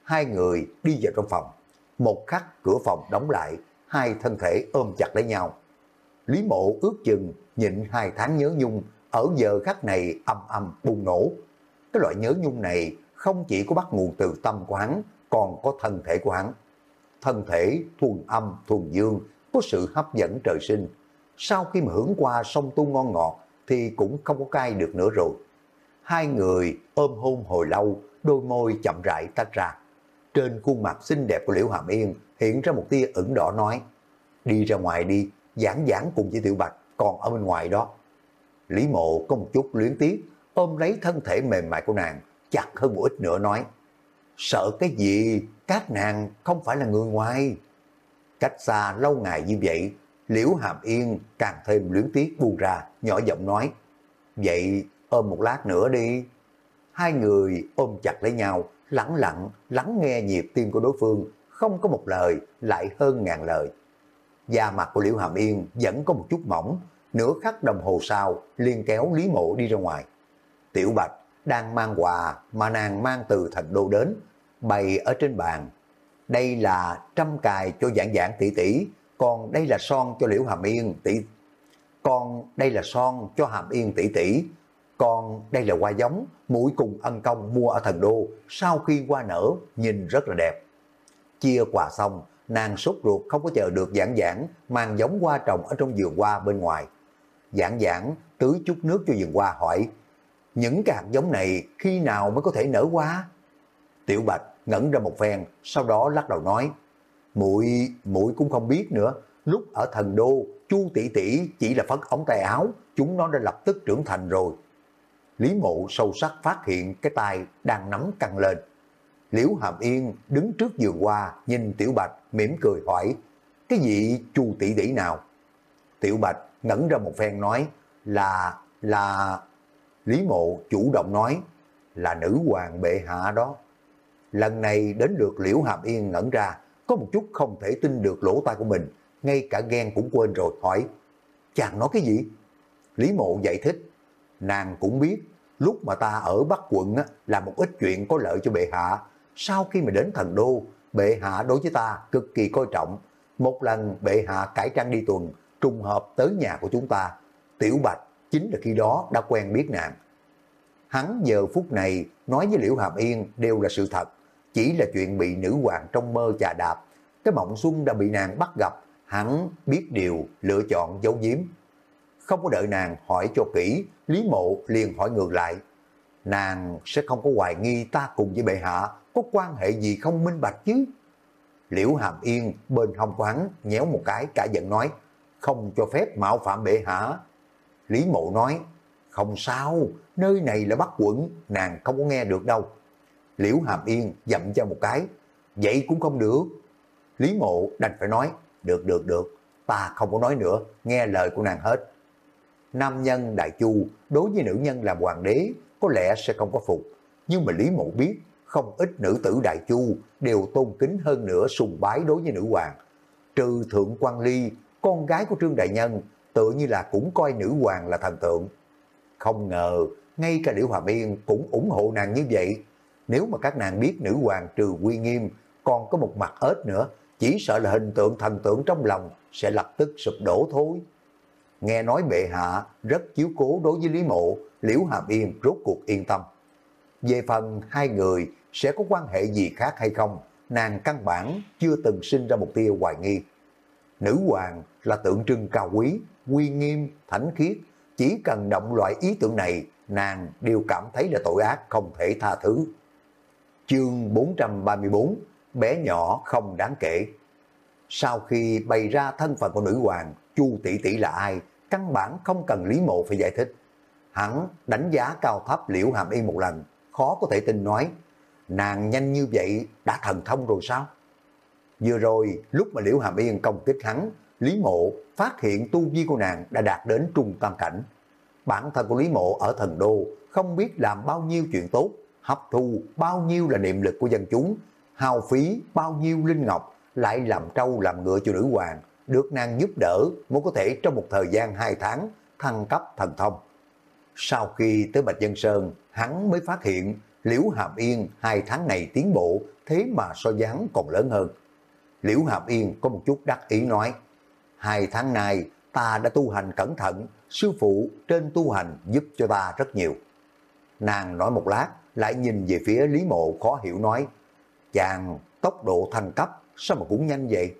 Hai người đi vào trong phòng, một khắc cửa phòng đóng lại, hai thân thể ôm chặt lấy nhau. Lý Mộ ước chừng nhịn hai tháng nhớ nhung, ở giờ khắc này âm âm bùng nổ. Cái loại nhớ nhung này không chỉ có bắt nguồn từ tâm của hắn, còn có thân thể của hắn. Thân thể thuần âm, thuần dương, có sự hấp dẫn trời sinh. Sau khi mà hưởng qua sông tu ngon ngọt, thì cũng không có cay được nữa rồi. Hai người ôm hôn hồi lâu, đôi môi chậm rãi tách ra. Trên khuôn mặt xinh đẹp của Liễu Hàm Yên hiện ra một tia ửng đỏ nói, đi ra ngoài đi, giảng giảng cùng với Tiểu Bạch, còn ở bên ngoài đó. Lý mộ có một chút luyến tiếc, ôm lấy thân thể mềm mại của nàng, chặt hơn một ít nữa nói, sợ cái gì, các nàng không phải là người ngoài. Cách xa lâu ngày như vậy, Liễu Hàm Yên càng thêm luyến tiếc buông ra, nhỏ giọng nói, vậy ôm một lát nữa đi. Hai người ôm chặt lấy nhau, lắng lặng, lắng nghe nhịp tim của đối phương, không có một lời, lại hơn ngàn lời. Da mặt của Liễu Hàm Yên vẫn có một chút mỏng, nửa khắc đồng hồ sau liền kéo Lý Mộ đi ra ngoài. Tiểu Bạch đang mang quà mà nàng mang từ thành đô đến, bày ở trên bàn. Đây là trăm cài cho dạng dạng tỷ tỷ, còn đây là son cho Liễu Hàm Yên tỷ. Còn đây là son cho Hàm Yên tỷ tỷ, còn đây là hoa giống mũi cùng ân công mua ở thần đô, sau khi qua nở nhìn rất là đẹp. Chia quà xong, nàng sốt ruột không có chờ được giảng giảng mang giống hoa trồng ở trong vườn hoa bên ngoài. Giảng giảng tưới chút nước cho vườn hoa hỏi, những cái hạt giống này khi nào mới có thể nở hoa? Tiểu Bạch ngẩn ra một phen, sau đó lắc đầu nói, muội muội cũng không biết nữa, lúc ở thần đô, chu tỷ tỷ chỉ là phất ống tay áo, chúng nó đã lập tức trưởng thành rồi. Lý mộ sâu sắc phát hiện cái tay đang nắm căng lên. Liễu Hàm Yên đứng trước giường hoa, nhìn Tiểu Bạch mỉm cười hỏi, cái gì chu tỷ tỷ nào? Tiểu Bạch ngẩn ra một phen nói, là, là... Lý mộ chủ động nói, là nữ hoàng bệ hạ đó. Lần này đến được Liễu Hàm Yên ngẩn ra, có một chút không thể tin được lỗ tai của mình, ngay cả ghen cũng quên rồi, hỏi, chàng nói cái gì? Lý mộ giải thích, nàng cũng biết, lúc mà ta ở Bắc quận á, là một ít chuyện có lợi cho bệ hạ, sau khi mà đến thần đô, bệ hạ đối với ta cực kỳ coi trọng. Một lần bệ hạ cải trang đi tuần, trùng hợp tới nhà của chúng ta. Tiểu Bạch chính là khi đó đã quen biết nàng. Hắn giờ phút này nói với Liễu Hàm Yên đều là sự thật, chỉ là chuyện bị nữ hoàng trong mơ chà đạp. Cái mộng xuân đã bị nàng bắt gặp, Hắn biết điều lựa chọn giấu giếm. Không có đợi nàng hỏi cho kỹ, Lý Mộ liền hỏi ngược lại. Nàng sẽ không có hoài nghi ta cùng với bệ hạ có quan hệ gì không minh bạch chứ? Liễu Hàm Yên bên hông quán nhéo một cái cả giận nói, không cho phép mạo phạm bệ hạ. Lý Mộ nói, không sao, nơi này là bắc quận, nàng không có nghe được đâu. Liễu Hàm Yên dậm cho một cái, vậy cũng không được. Lý Mộ đành phải nói, được được được, ta không có nói nữa, nghe lời của nàng hết. Nam nhân Đại Chu đối với nữ nhân làm hoàng đế có lẽ sẽ không có phục, nhưng mà Lý Mộ biết không ít nữ tử Đại Chu đều tôn kính hơn nữa sùng bái đối với nữ hoàng. Trừ Thượng quan Ly, con gái của Trương Đại Nhân, tự như là cũng coi nữ hoàng là thần tượng. Không ngờ, ngay cả Liễu Hòa Miên cũng ủng hộ nàng như vậy. Nếu mà các nàng biết nữ hoàng trừ quy nghiêm, còn có một mặt ếch nữa, chỉ sợ là hình tượng thần tượng trong lòng sẽ lập tức sụp đổ thôi. Nghe nói bệ hạ rất chiếu cố đối với Lý Mộ, Liễu Hàm Yên rốt cuộc yên tâm. Về phần hai người sẽ có quan hệ gì khác hay không, nàng căn bản chưa từng sinh ra một tia hoài nghi. Nữ hoàng là tượng trưng cao quý, uy nghiêm, thánh khiết, chỉ cần động loại ý tưởng này, nàng đều cảm thấy là tội ác không thể tha thứ. Chương 434 Bé nhỏ không đáng kể Sau khi bày ra thân phận của nữ hoàng, Chu tỷ tỷ là ai, căn bản không cần Lý Mộ phải giải thích. Hắn đánh giá cao thấp Liễu Hàm Yên một lần, khó có thể tin nói, nàng nhanh như vậy đã thần thông rồi sao? Vừa rồi, lúc mà Liễu Hàm Yên công kích hắn, Lý Mộ phát hiện tu vi của nàng đã đạt đến trung tam cảnh. Bản thân của Lý Mộ ở thần đô không biết làm bao nhiêu chuyện tốt, hấp thu bao nhiêu là niệm lực của dân chúng, hao phí bao nhiêu linh ngọc, lại làm trâu làm ngựa cho nữ hoàng, được nàng giúp đỡ mới có thể trong một thời gian 2 tháng thăng cấp thần thông. Sau khi tới Bạch Dân Sơn, hắn mới phát hiện Liễu Hàm Yên hai tháng này tiến bộ, thế mà so dáng còn lớn hơn. Liễu Hàm Yên có một chút đắc ý nói, hai tháng này ta đã tu hành cẩn thận, sư phụ trên tu hành giúp cho ta rất nhiều. Nàng nói một lát, lại nhìn về phía Lý Mộ khó hiểu nói, chàng tốc độ thành cấp sao mà cũng nhanh vậy?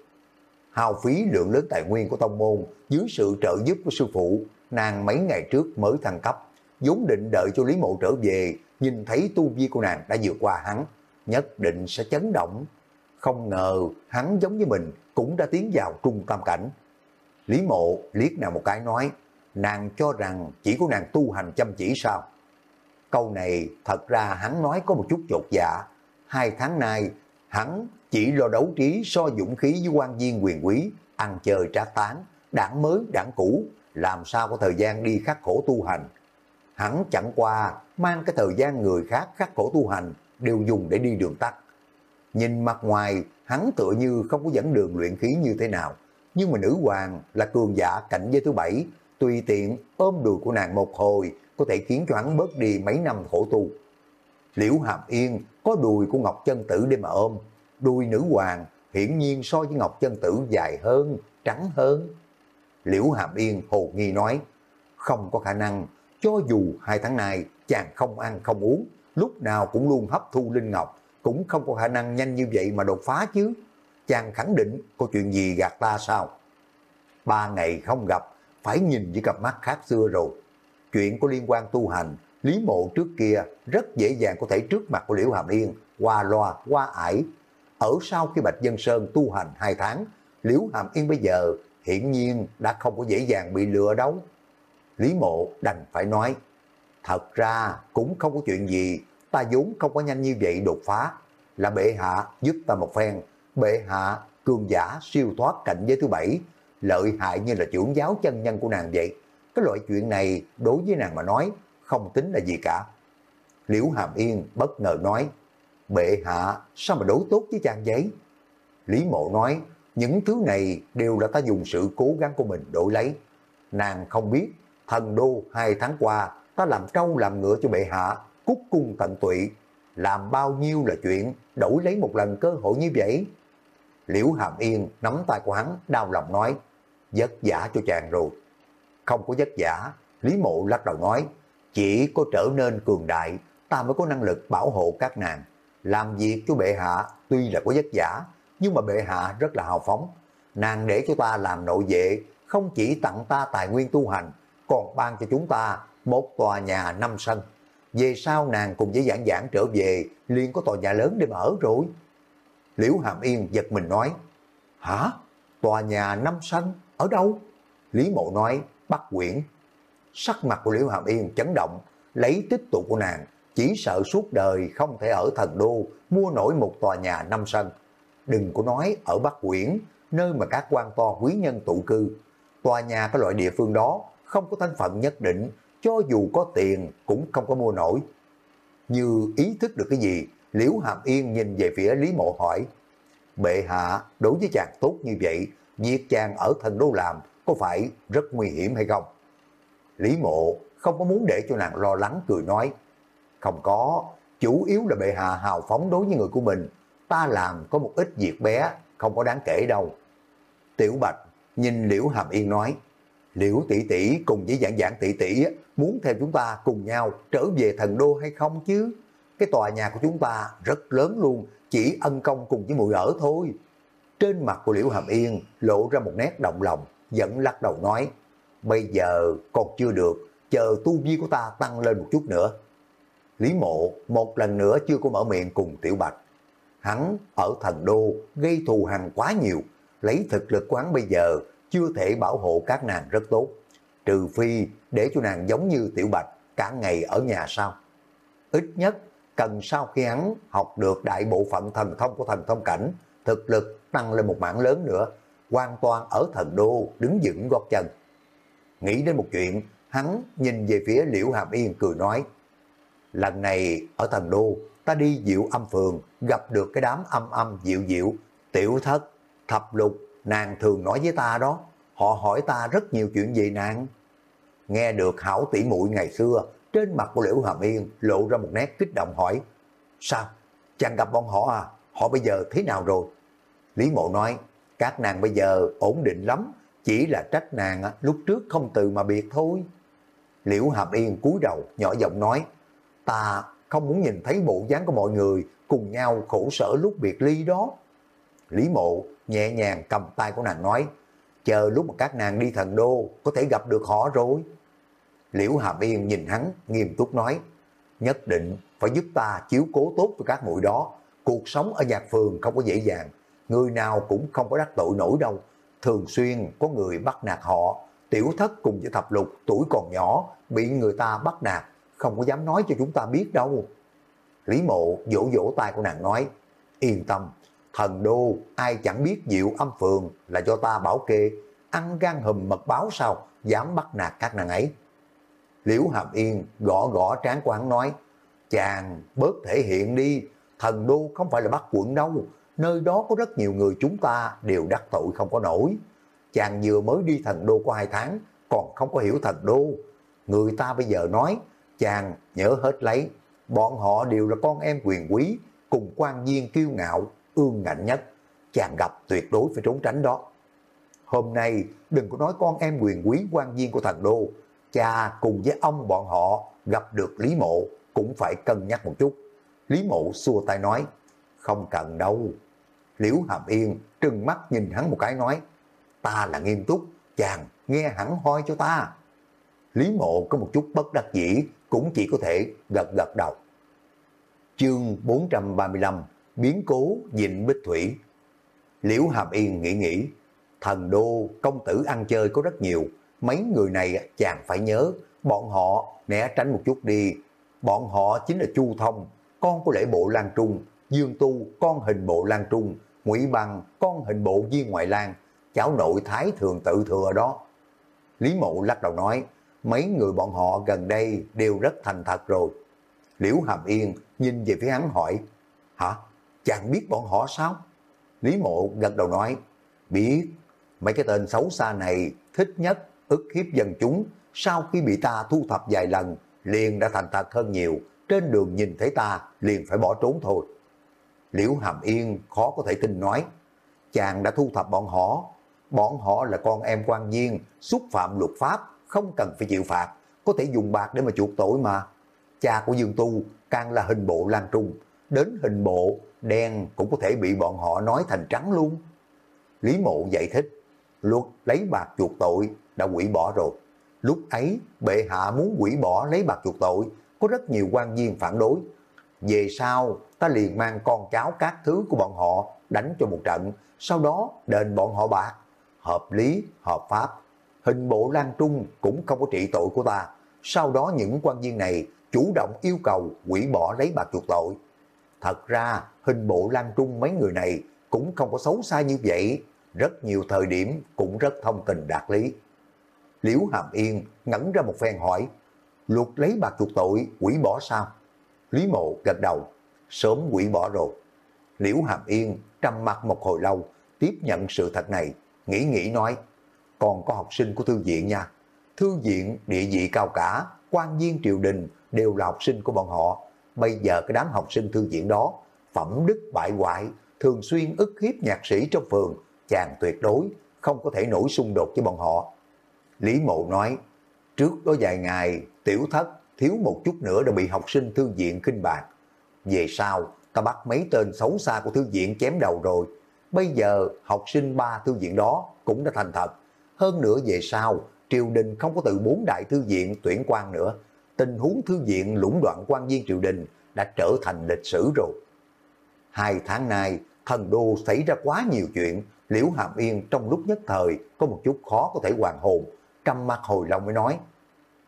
Hào phí lượng lớn tài nguyên của tông môn dưới sự trợ giúp của sư phụ, nàng mấy ngày trước mới thăng cấp, vốn định đợi cho Lý Mộ trở về, nhìn thấy tu vi của nàng đã vượt qua hắn, nhất định sẽ chấn động. Không ngờ hắn giống như mình cũng đã tiến vào trung tam cảnh. Lý Mộ liếc nàng một cái nói, nàng cho rằng chỉ có nàng tu hành chăm chỉ sao? Câu này thật ra hắn nói có một chút chột dạ. Hai tháng nay, hắn chỉ lo đấu trí so dũng khí với quan viên quyền quý, ăn chơi trác tán, đảng mới, đảng cũ, làm sao có thời gian đi khắc khổ tu hành. Hắn chẳng qua mang cái thời gian người khác khắc khổ tu hành đều dùng để đi đường tắt. Nhìn mặt ngoài, hắn tựa như không có dẫn đường luyện khí như thế nào. Nhưng mà nữ hoàng là cường giả cảnh giới thứ bảy, tùy tiện ôm đùi của nàng một hồi có thể khiến cho hắn bớt đi mấy năm khổ tu. Liễu Hàm Yên có đùi của Ngọc Chân Tử để mà ôm, đùi nữ hoàng hiển nhiên so với Ngọc Chân Tử dài hơn, trắng hơn. Liễu Hàm Yên hồ nghi nói, không có khả năng, cho dù hai tháng nay chàng không ăn không uống, lúc nào cũng luôn hấp thu linh ngọc, cũng không có khả năng nhanh như vậy mà đột phá chứ. Chàng khẳng định có chuyện gì gạt ta sao? Ba ngày không gặp, phải nhìn với cặp mắt khác xưa rồi. Chuyện có liên quan tu hành, Lý Mộ trước kia rất dễ dàng có thể trước mặt của Liễu Hàm Yên, qua loa, qua ải. Ở sau khi Bạch Dân Sơn tu hành hai tháng, Liễu Hàm Yên bây giờ hiển nhiên đã không có dễ dàng bị lừa đâu. Lý Mộ đành phải nói, thật ra cũng không có chuyện gì, ta vốn không có nhanh như vậy đột phá, là bệ hạ giúp ta một phen, bệ hạ cường giả siêu thoát cảnh giới thứ bảy, lợi hại như là trưởng giáo chân nhân của nàng vậy. Cái loại chuyện này đối với nàng mà nói không tính là gì cả. Liễu Hàm Yên bất ngờ nói, bệ hạ sao mà đối tốt với chàng giấy? Lý Mộ nói, những thứ này đều là ta dùng sự cố gắng của mình đổi lấy. Nàng không biết, thần đô hai tháng qua, ta làm trâu làm ngựa cho bệ hạ, cúc cung tận tụy, làm bao nhiêu là chuyện, đổi lấy một lần cơ hội như vậy. Liễu Hàm Yên nắm tay của hắn, đau lòng nói, vất giả cho chàng rồi. Không có vất giả, Lý Mộ lắc đầu nói, chỉ có trở nên cường đại, ta mới có năng lực bảo hộ các nàng. Làm việc cho bệ hạ tuy là có vất giả, nhưng mà bệ hạ rất là hào phóng. nàng để cho ta làm nội vệ, không chỉ tặng ta tài nguyên tu hành, còn ban cho chúng ta một tòa nhà năm sân. Về sau nàng cùng với giảng giảng trở về, liền có tòa nhà lớn để mà ở rồi. Liễu Hàm Yên giật mình nói, Hả? Tòa nhà năm sân? Ở đâu? Lý Mộ nói, Bắc Quyển. Sắc mặt của Liễu Hàm Yên chấn động, lấy tích tụ của nàng, chỉ sợ suốt đời không thể ở thần đô mua nổi một tòa nhà năm sân. Đừng có nói ở Bắc Quyển, nơi mà các quan to quý nhân tụ cư. Tòa nhà cái loại địa phương đó không có thân phận nhất định, cho dù có tiền cũng không có mua nổi. Như ý thức được cái gì, Liễu Hàm Yên nhìn về phía Lý Mộ hỏi, Bệ hạ đối với chàng tốt như vậy, việc chàng ở thần đô làm có phải rất nguy hiểm hay không? Lý Mộ không có muốn để cho nàng lo lắng cười nói, không có, chủ yếu là bệ hạ hào phóng đối với người của mình, ta làm có một ít việc bé, không có đáng kể đâu. Tiểu Bạch nhìn Liễu Hàm Yên nói, Liễu tỷ tỷ cùng với dạng dạng tỷ tỷ muốn theo chúng ta cùng nhau trở về thần đô hay không chứ? Cái tòa nhà của chúng ta rất lớn luôn, chỉ ân công cùng với mùi ở thôi. Trên mặt của Liễu Hàm Yên lộ ra một nét động lòng, vẫn lắc đầu nói, bây giờ còn chưa được, chờ tu vi của ta tăng lên một chút nữa. Lý mộ một lần nữa chưa có mở miệng cùng Tiểu Bạch. Hắn ở thần đô gây thù hằn quá nhiều, lấy thực lực quán bây giờ chưa thể bảo hộ các nàng rất tốt. Trừ phi để cho nàng giống như Tiểu Bạch cả ngày ở nhà sao Ít nhất cần sau khi hắn học được đại bộ phận thần thông của thần thông cảnh, thực lực tăng lên một mảng lớn nữa, hoàn toàn ở thần đô đứng dựng gót chân. Nghĩ đến một chuyện, hắn nhìn về phía Liễu Hàm Yên cười nói, lần này ở thần đô, ta đi diệu âm phường, gặp được cái đám âm âm diệu diệu, tiểu thất, thập lục, nàng thường nói với ta đó, họ hỏi ta rất nhiều chuyện về nàng. Nghe được hảo tỷ muội ngày xưa, trên mặt của Liễu Hàm Yên lộ ra một nét kích động hỏi, sao, chàng gặp bọn họ à, họ bây giờ thế nào rồi? Lý Mộ nói, các nàng bây giờ ổn định lắm, chỉ là trách nàng lúc trước không từ mà biệt thôi. Liễu Hàm Yên cúi đầu nhỏ giọng nói, ta không muốn nhìn thấy bộ dáng của mọi người cùng nhau khổ sở lúc biệt ly đó. Lý Mộ nhẹ nhàng cầm tay của nàng nói, chờ lúc mà các nàng đi thần đô có thể gặp được họ rồi. Liễu Hàm Yên nhìn hắn nghiêm túc nói, nhất định phải giúp ta chiếu cố tốt cho các muội đó. Cuộc sống ở nhạc phường không có dễ dàng, người nào cũng không có đắc tội nổi đâu. Thường xuyên có người bắt nạt họ, tiểu thất cùng với thập lục tuổi còn nhỏ, bị người ta bắt nạt, không có dám nói cho chúng ta biết đâu. Lý mộ vỗ vỗ tay của nàng nói, yên tâm, thần đô ai chẳng biết diệu âm phường là do ta bảo kê, ăn gan hùm mật báo sao, dám bắt nạt các nàng ấy. Liễu Hàm Yên gõ gõ trán của hắn nói, chàng bớt thể hiện đi, thần đô không phải là bắt quận đâu, nơi đó có rất nhiều người chúng ta đều đắc tội không có nổi. Chàng vừa mới đi thần đô có hai tháng, còn không có hiểu thần đô. Người ta bây giờ nói, chàng nhớ hết lấy, bọn họ đều là con em quyền quý, cùng quan viên kiêu ngạo, ương ngạnh nhất. Chàng gặp tuyệt đối phải trốn tránh đó. Hôm nay đừng có nói con em quyền quý quan viên của thần đô, cha cùng với ông bọn họ gặp được Lý Mộ cũng phải cân nhắc một chút. Lý Mộ xua tay nói, không cần đâu. Liễu Hàm Yên trừng mắt nhìn hắn một cái nói, ta là nghiêm túc, chàng nghe hẳn hoi cho ta. Lý Mộ có một chút bất đắc dĩ, cũng chỉ có thể gật gật đầu. Chương 435 Biến cố dịnh bích thủy Liễu Hàm Yên nghĩ nghĩ, thần đô công tử ăn chơi có rất nhiều, mấy người này chàng phải nhớ, bọn họ né tránh một chút đi. Bọn họ chính là Chu Thông, con của lễ bộ Lan Trung, Dương Tu, con hình bộ Lan Trung, Ngụy Bằng, con hình bộ Viên Ngoại lang, cháu nội Thái Thường tự thừa đó. Lý Mộ lắc đầu nói, mấy người bọn họ gần đây đều rất thành thật rồi. Liễu Hàm Yên nhìn về phía hắn hỏi, hả, chàng biết bọn họ sao? Lý Mộ gật đầu nói, biết, mấy cái tên xấu xa này thích nhất ức hiếp dân chúng, sau khi bị ta thu thập vài lần, liền đã thành thật hơn nhiều, trên đường nhìn thấy ta liền phải bỏ trốn thôi. Liễu Hàm Yên khó có thể tin nói, chàng đã thu thập bọn họ, bọn họ là con em quan viên, xúc phạm luật pháp, không cần phải chịu phạt, có thể dùng bạc để mà chuộc tội mà. Cha của Dương Tu càng là hình bộ Lan Trung, đến hình bộ đen cũng có thể bị bọn họ nói thành trắng luôn. Lý Mộ giải thích, luật lấy bạc chuộc tội đã quỷ bỏ rồi. Lúc ấy, bệ hạ muốn quỷ bỏ lấy bạc chuộc tội, có rất nhiều quan viên phản đối. Về sau, ta liền mang con cháu các thứ của bọn họ đánh cho một trận, sau đó đền bọn họ bạc. Hợp lý, hợp pháp. Hình bộ Lan Trung cũng không có trị tội của ta. Sau đó những quan viên này chủ động yêu cầu quỷ bỏ lấy bạc chuộc tội. Thật ra, hình bộ Lan Trung mấy người này cũng không có xấu xa như vậy, rất nhiều thời điểm cũng rất thông tình đạt lý. Liễu Hàm Yên ngẩn ra một phen hỏi, luật lấy bạc chuộc tội, quỷ bỏ sao? Lý Mộ gật đầu, sớm quỷ bỏ rồi. Liễu Hàm Yên trầm mặt một hồi lâu, tiếp nhận sự thật này, nghĩ nghĩ nói, còn có học sinh của thư viện nha. Thư viện địa vị cao cả, quan viên triều đình đều là học sinh của bọn họ. Bây giờ cái đám học sinh thư viện đó, phẩm đức bại hoại, thường xuyên ức hiếp nhạc sĩ trong phường, chàng tuyệt đối không có thể nổi xung đột với bọn họ. Lý Mộ nói, trước đó vài ngày, tiểu thất thiếu một chút nữa đã bị học sinh thư viện kinh bạc. Về sau, ta bắt mấy tên xấu xa của thư viện chém đầu rồi. Bây giờ, học sinh ba thư viện đó cũng đã thành thật. Hơn nữa về sau, triều đình không có từ bốn đại thư viện tuyển quan nữa. Tình huống thư viện lũng đoạn quan viên triều đình đã trở thành lịch sử rồi. Hai tháng nay, thần đô xảy ra quá nhiều chuyện, Liễu Hàm Yên trong lúc nhất thời có một chút khó có thể hoàn hồn, trầm mặt hồi lòng mới nói,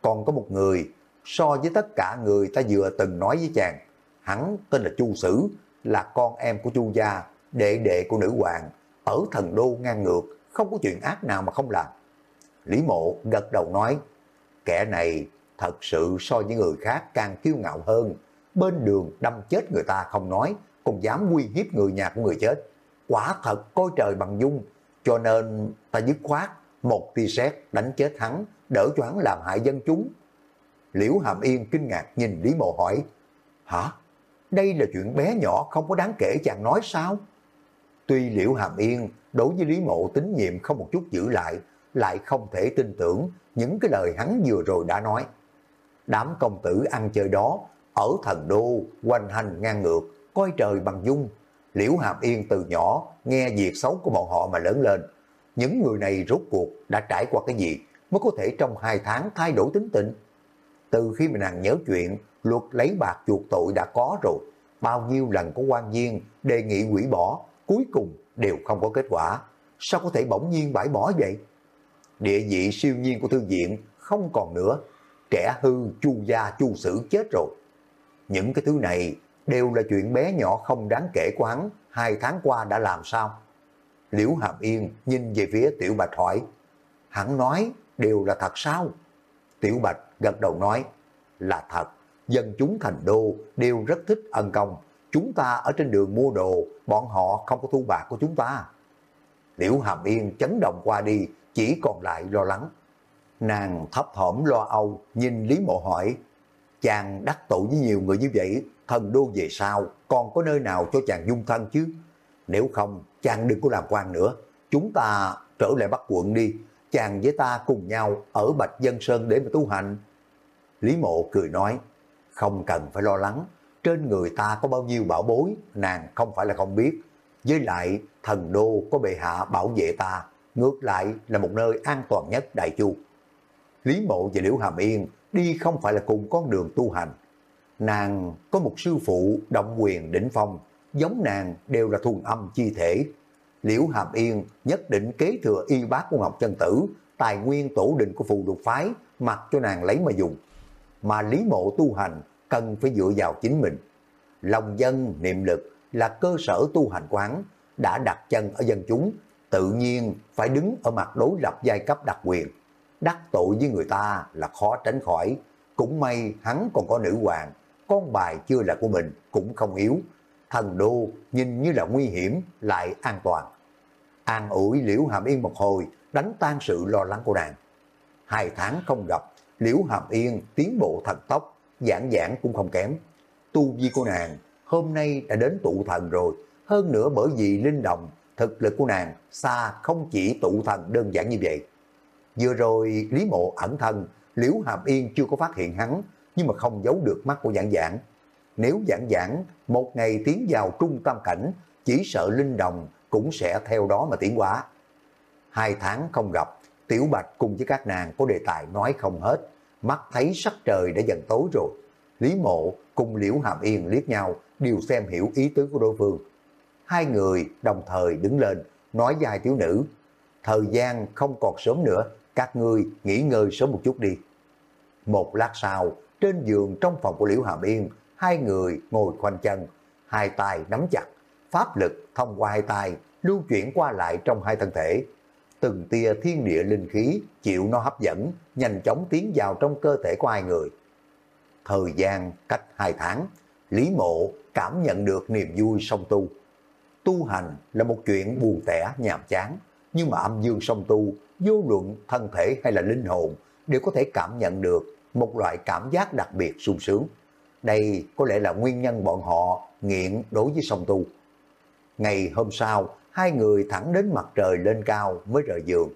còn có một người, so với tất cả người ta vừa từng nói với chàng, hắn tên là Chu Sử, là con em của Chu gia, đệ đệ của nữ hoàng, ở thần đô ngang ngược, không có chuyện ác nào mà không làm. Lý Mộ gật đầu nói, kẻ này thật sự so với người khác càng kiêu ngạo hơn, bên đường đâm chết người ta không nói, còn dám uy hiếp người nhà của người chết. Quả thật coi trời bằng dung, cho nên ta dứt khoát một tia sét đánh chết hắn, đỡ cho hắn làm hại dân chúng. Liễu Hàm Yên kinh ngạc nhìn Lý Mộ hỏi, Hả? Đây là chuyện bé nhỏ không có đáng kể chàng nói sao? Tuy Liễu Hàm Yên đối với Lý Mộ tín nhiệm không một chút giữ lại, lại không thể tin tưởng những cái lời hắn vừa rồi đã nói. Đám công tử ăn chơi đó, ở thần đô, quanh hành ngang ngược, coi trời bằng dung. Liễu Hàm Yên từ nhỏ nghe việc xấu của bọn họ mà lớn lên. Những người này rốt cuộc đã trải qua cái gì mới có thể trong hai tháng thay đổi tính tình. Từ khi mà nàng nhớ chuyện luật lấy bạc chuột tội đã có rồi, bao nhiêu lần có quan viên đề nghị quỷ bỏ, cuối cùng đều không có kết quả. Sao có thể bỗng nhiên bãi bỏ vậy? Địa vị siêu nhiên của thư viện không còn nữa, trẻ hư chu gia chu sử chết rồi. Những cái thứ này đều là chuyện bé nhỏ không đáng kể của hắn, hai tháng qua đã làm sao? Liễu Hàm Yên nhìn về phía Tiểu Bạch hỏi, hắn nói đều là thật sao? Tiểu Bạch gật đầu nói, là thật, dân chúng thành đô đều rất thích ân công, chúng ta ở trên đường mua đồ, bọn họ không có thu bạc của chúng ta. Liễu Hàm Yên chấn động qua đi, chỉ còn lại lo lắng. Nàng thấp thỏm lo âu, nhìn Lý Mộ hỏi, chàng đắc tội với nhiều người như vậy, thần đô về sau, còn có nơi nào cho chàng dung thân chứ? Nếu không, chàng đừng có làm quan nữa, chúng ta trở lại Bắc quận đi, chàng với ta cùng nhau ở Bạch Dân Sơn để mà tu hành. Lý Mộ cười nói, không cần phải lo lắng, trên người ta có bao nhiêu bảo bối, nàng không phải là không biết. Với lại, thần đô có bệ hạ bảo vệ ta, ngược lại là một nơi an toàn nhất Đại Chu. Lý Mộ và Liễu Hàm Yên đi không phải là cùng con đường tu hành. Nàng có một sư phụ động quyền đỉnh phong, giống nàng đều là thuần âm chi thể. Liễu Hàm Yên nhất định kế thừa y bác của Ngọc Chân Tử, tài nguyên tổ định của phù lục phái, mặc cho nàng lấy mà dùng. Mà Lý Mộ tu hành cần phải dựa vào chính mình. Lòng dân, niệm lực là cơ sở tu hành quán, đã đặt chân ở dân chúng, tự nhiên phải đứng ở mặt đối lập giai cấp đặc quyền. Đắc tội với người ta là khó tránh khỏi. Cũng may hắn còn có nữ hoàng, con bài chưa là của mình cũng không yếu. Thần đô nhìn như là nguy hiểm lại an toàn. An ủi Liễu Hàm Yên một hồi, đánh tan sự lo lắng của nàng. Hai tháng không gặp, Liễu Hàm Yên tiến bộ thần tốc, giảng giảng cũng không kém. Tu vi của nàng hôm nay đã đến tụ thần rồi, hơn nữa bởi vì linh đồng, thực lực của nàng xa không chỉ tụ thần đơn giản như vậy. Vừa rồi Lý Mộ ẩn thân, Liễu Hàm Yên chưa có phát hiện hắn, nhưng mà không giấu được mắt của giảng giảng. Nếu giảng giảng một ngày tiến vào trung tâm cảnh, chỉ sợ linh đồng cũng sẽ theo đó mà tiến hóa. Hai tháng không gặp, Tiểu Bạch cùng với các nàng có đề tài nói không hết, mắt thấy sắc trời đã dần tối rồi. Lý Mộ cùng Liễu Hàm Yên liếc nhau, đều xem hiểu ý tứ của đối phương. Hai người đồng thời đứng lên, nói dài tiểu nữ, thời gian không còn sớm nữa, các ngươi nghỉ ngơi sớm một chút đi. Một lát sau, trên giường trong phòng của Liễu Hàm Yên, hai người ngồi khoanh chân, hai tay nắm chặt, pháp lực thông qua hai tay lưu chuyển qua lại trong hai thân thể. Từng tia thiên địa linh khí chịu nó hấp dẫn, nhanh chóng tiến vào trong cơ thể của hai người. Thời gian cách hai tháng, Lý Mộ cảm nhận được niềm vui song tu. Tu hành là một chuyện buồn tẻ, nhàm chán, nhưng mà âm dương song tu, vô luận thân thể hay là linh hồn đều có thể cảm nhận được một loại cảm giác đặc biệt sung sướng. Đây có lẽ là nguyên nhân bọn họ nghiện đối với song tu. Ngày hôm sau, hai người thẳng đến mặt trời lên cao mới rời giường.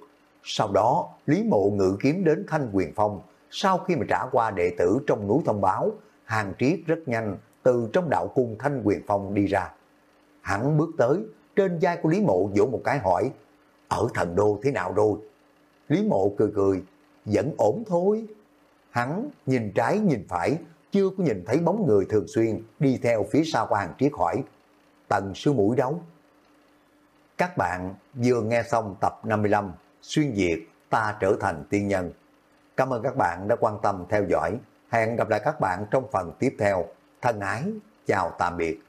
Sau đó, Lý Mộ ngự kiếm đến Thanh Quyền Phong. Sau khi mà trả qua đệ tử trong núi thông báo, hàng triết rất nhanh từ trong đạo cung Thanh Quyền Phong đi ra. Hắn bước tới, trên vai của Lý Mộ vỗ một cái hỏi, ở thần đô thế nào rồi? Lý Mộ cười cười, vẫn ổn thôi. Hắn nhìn trái nhìn phải, chưa có nhìn thấy bóng người thường xuyên đi theo phía sau của hàng triết hỏi, tần sư mũi đấu. Các bạn vừa nghe xong tập 55 Xuyên Việt ta trở thành tiên nhân. Cảm ơn các bạn đã quan tâm theo dõi. Hẹn gặp lại các bạn trong phần tiếp theo. Thân ái, chào tạm biệt.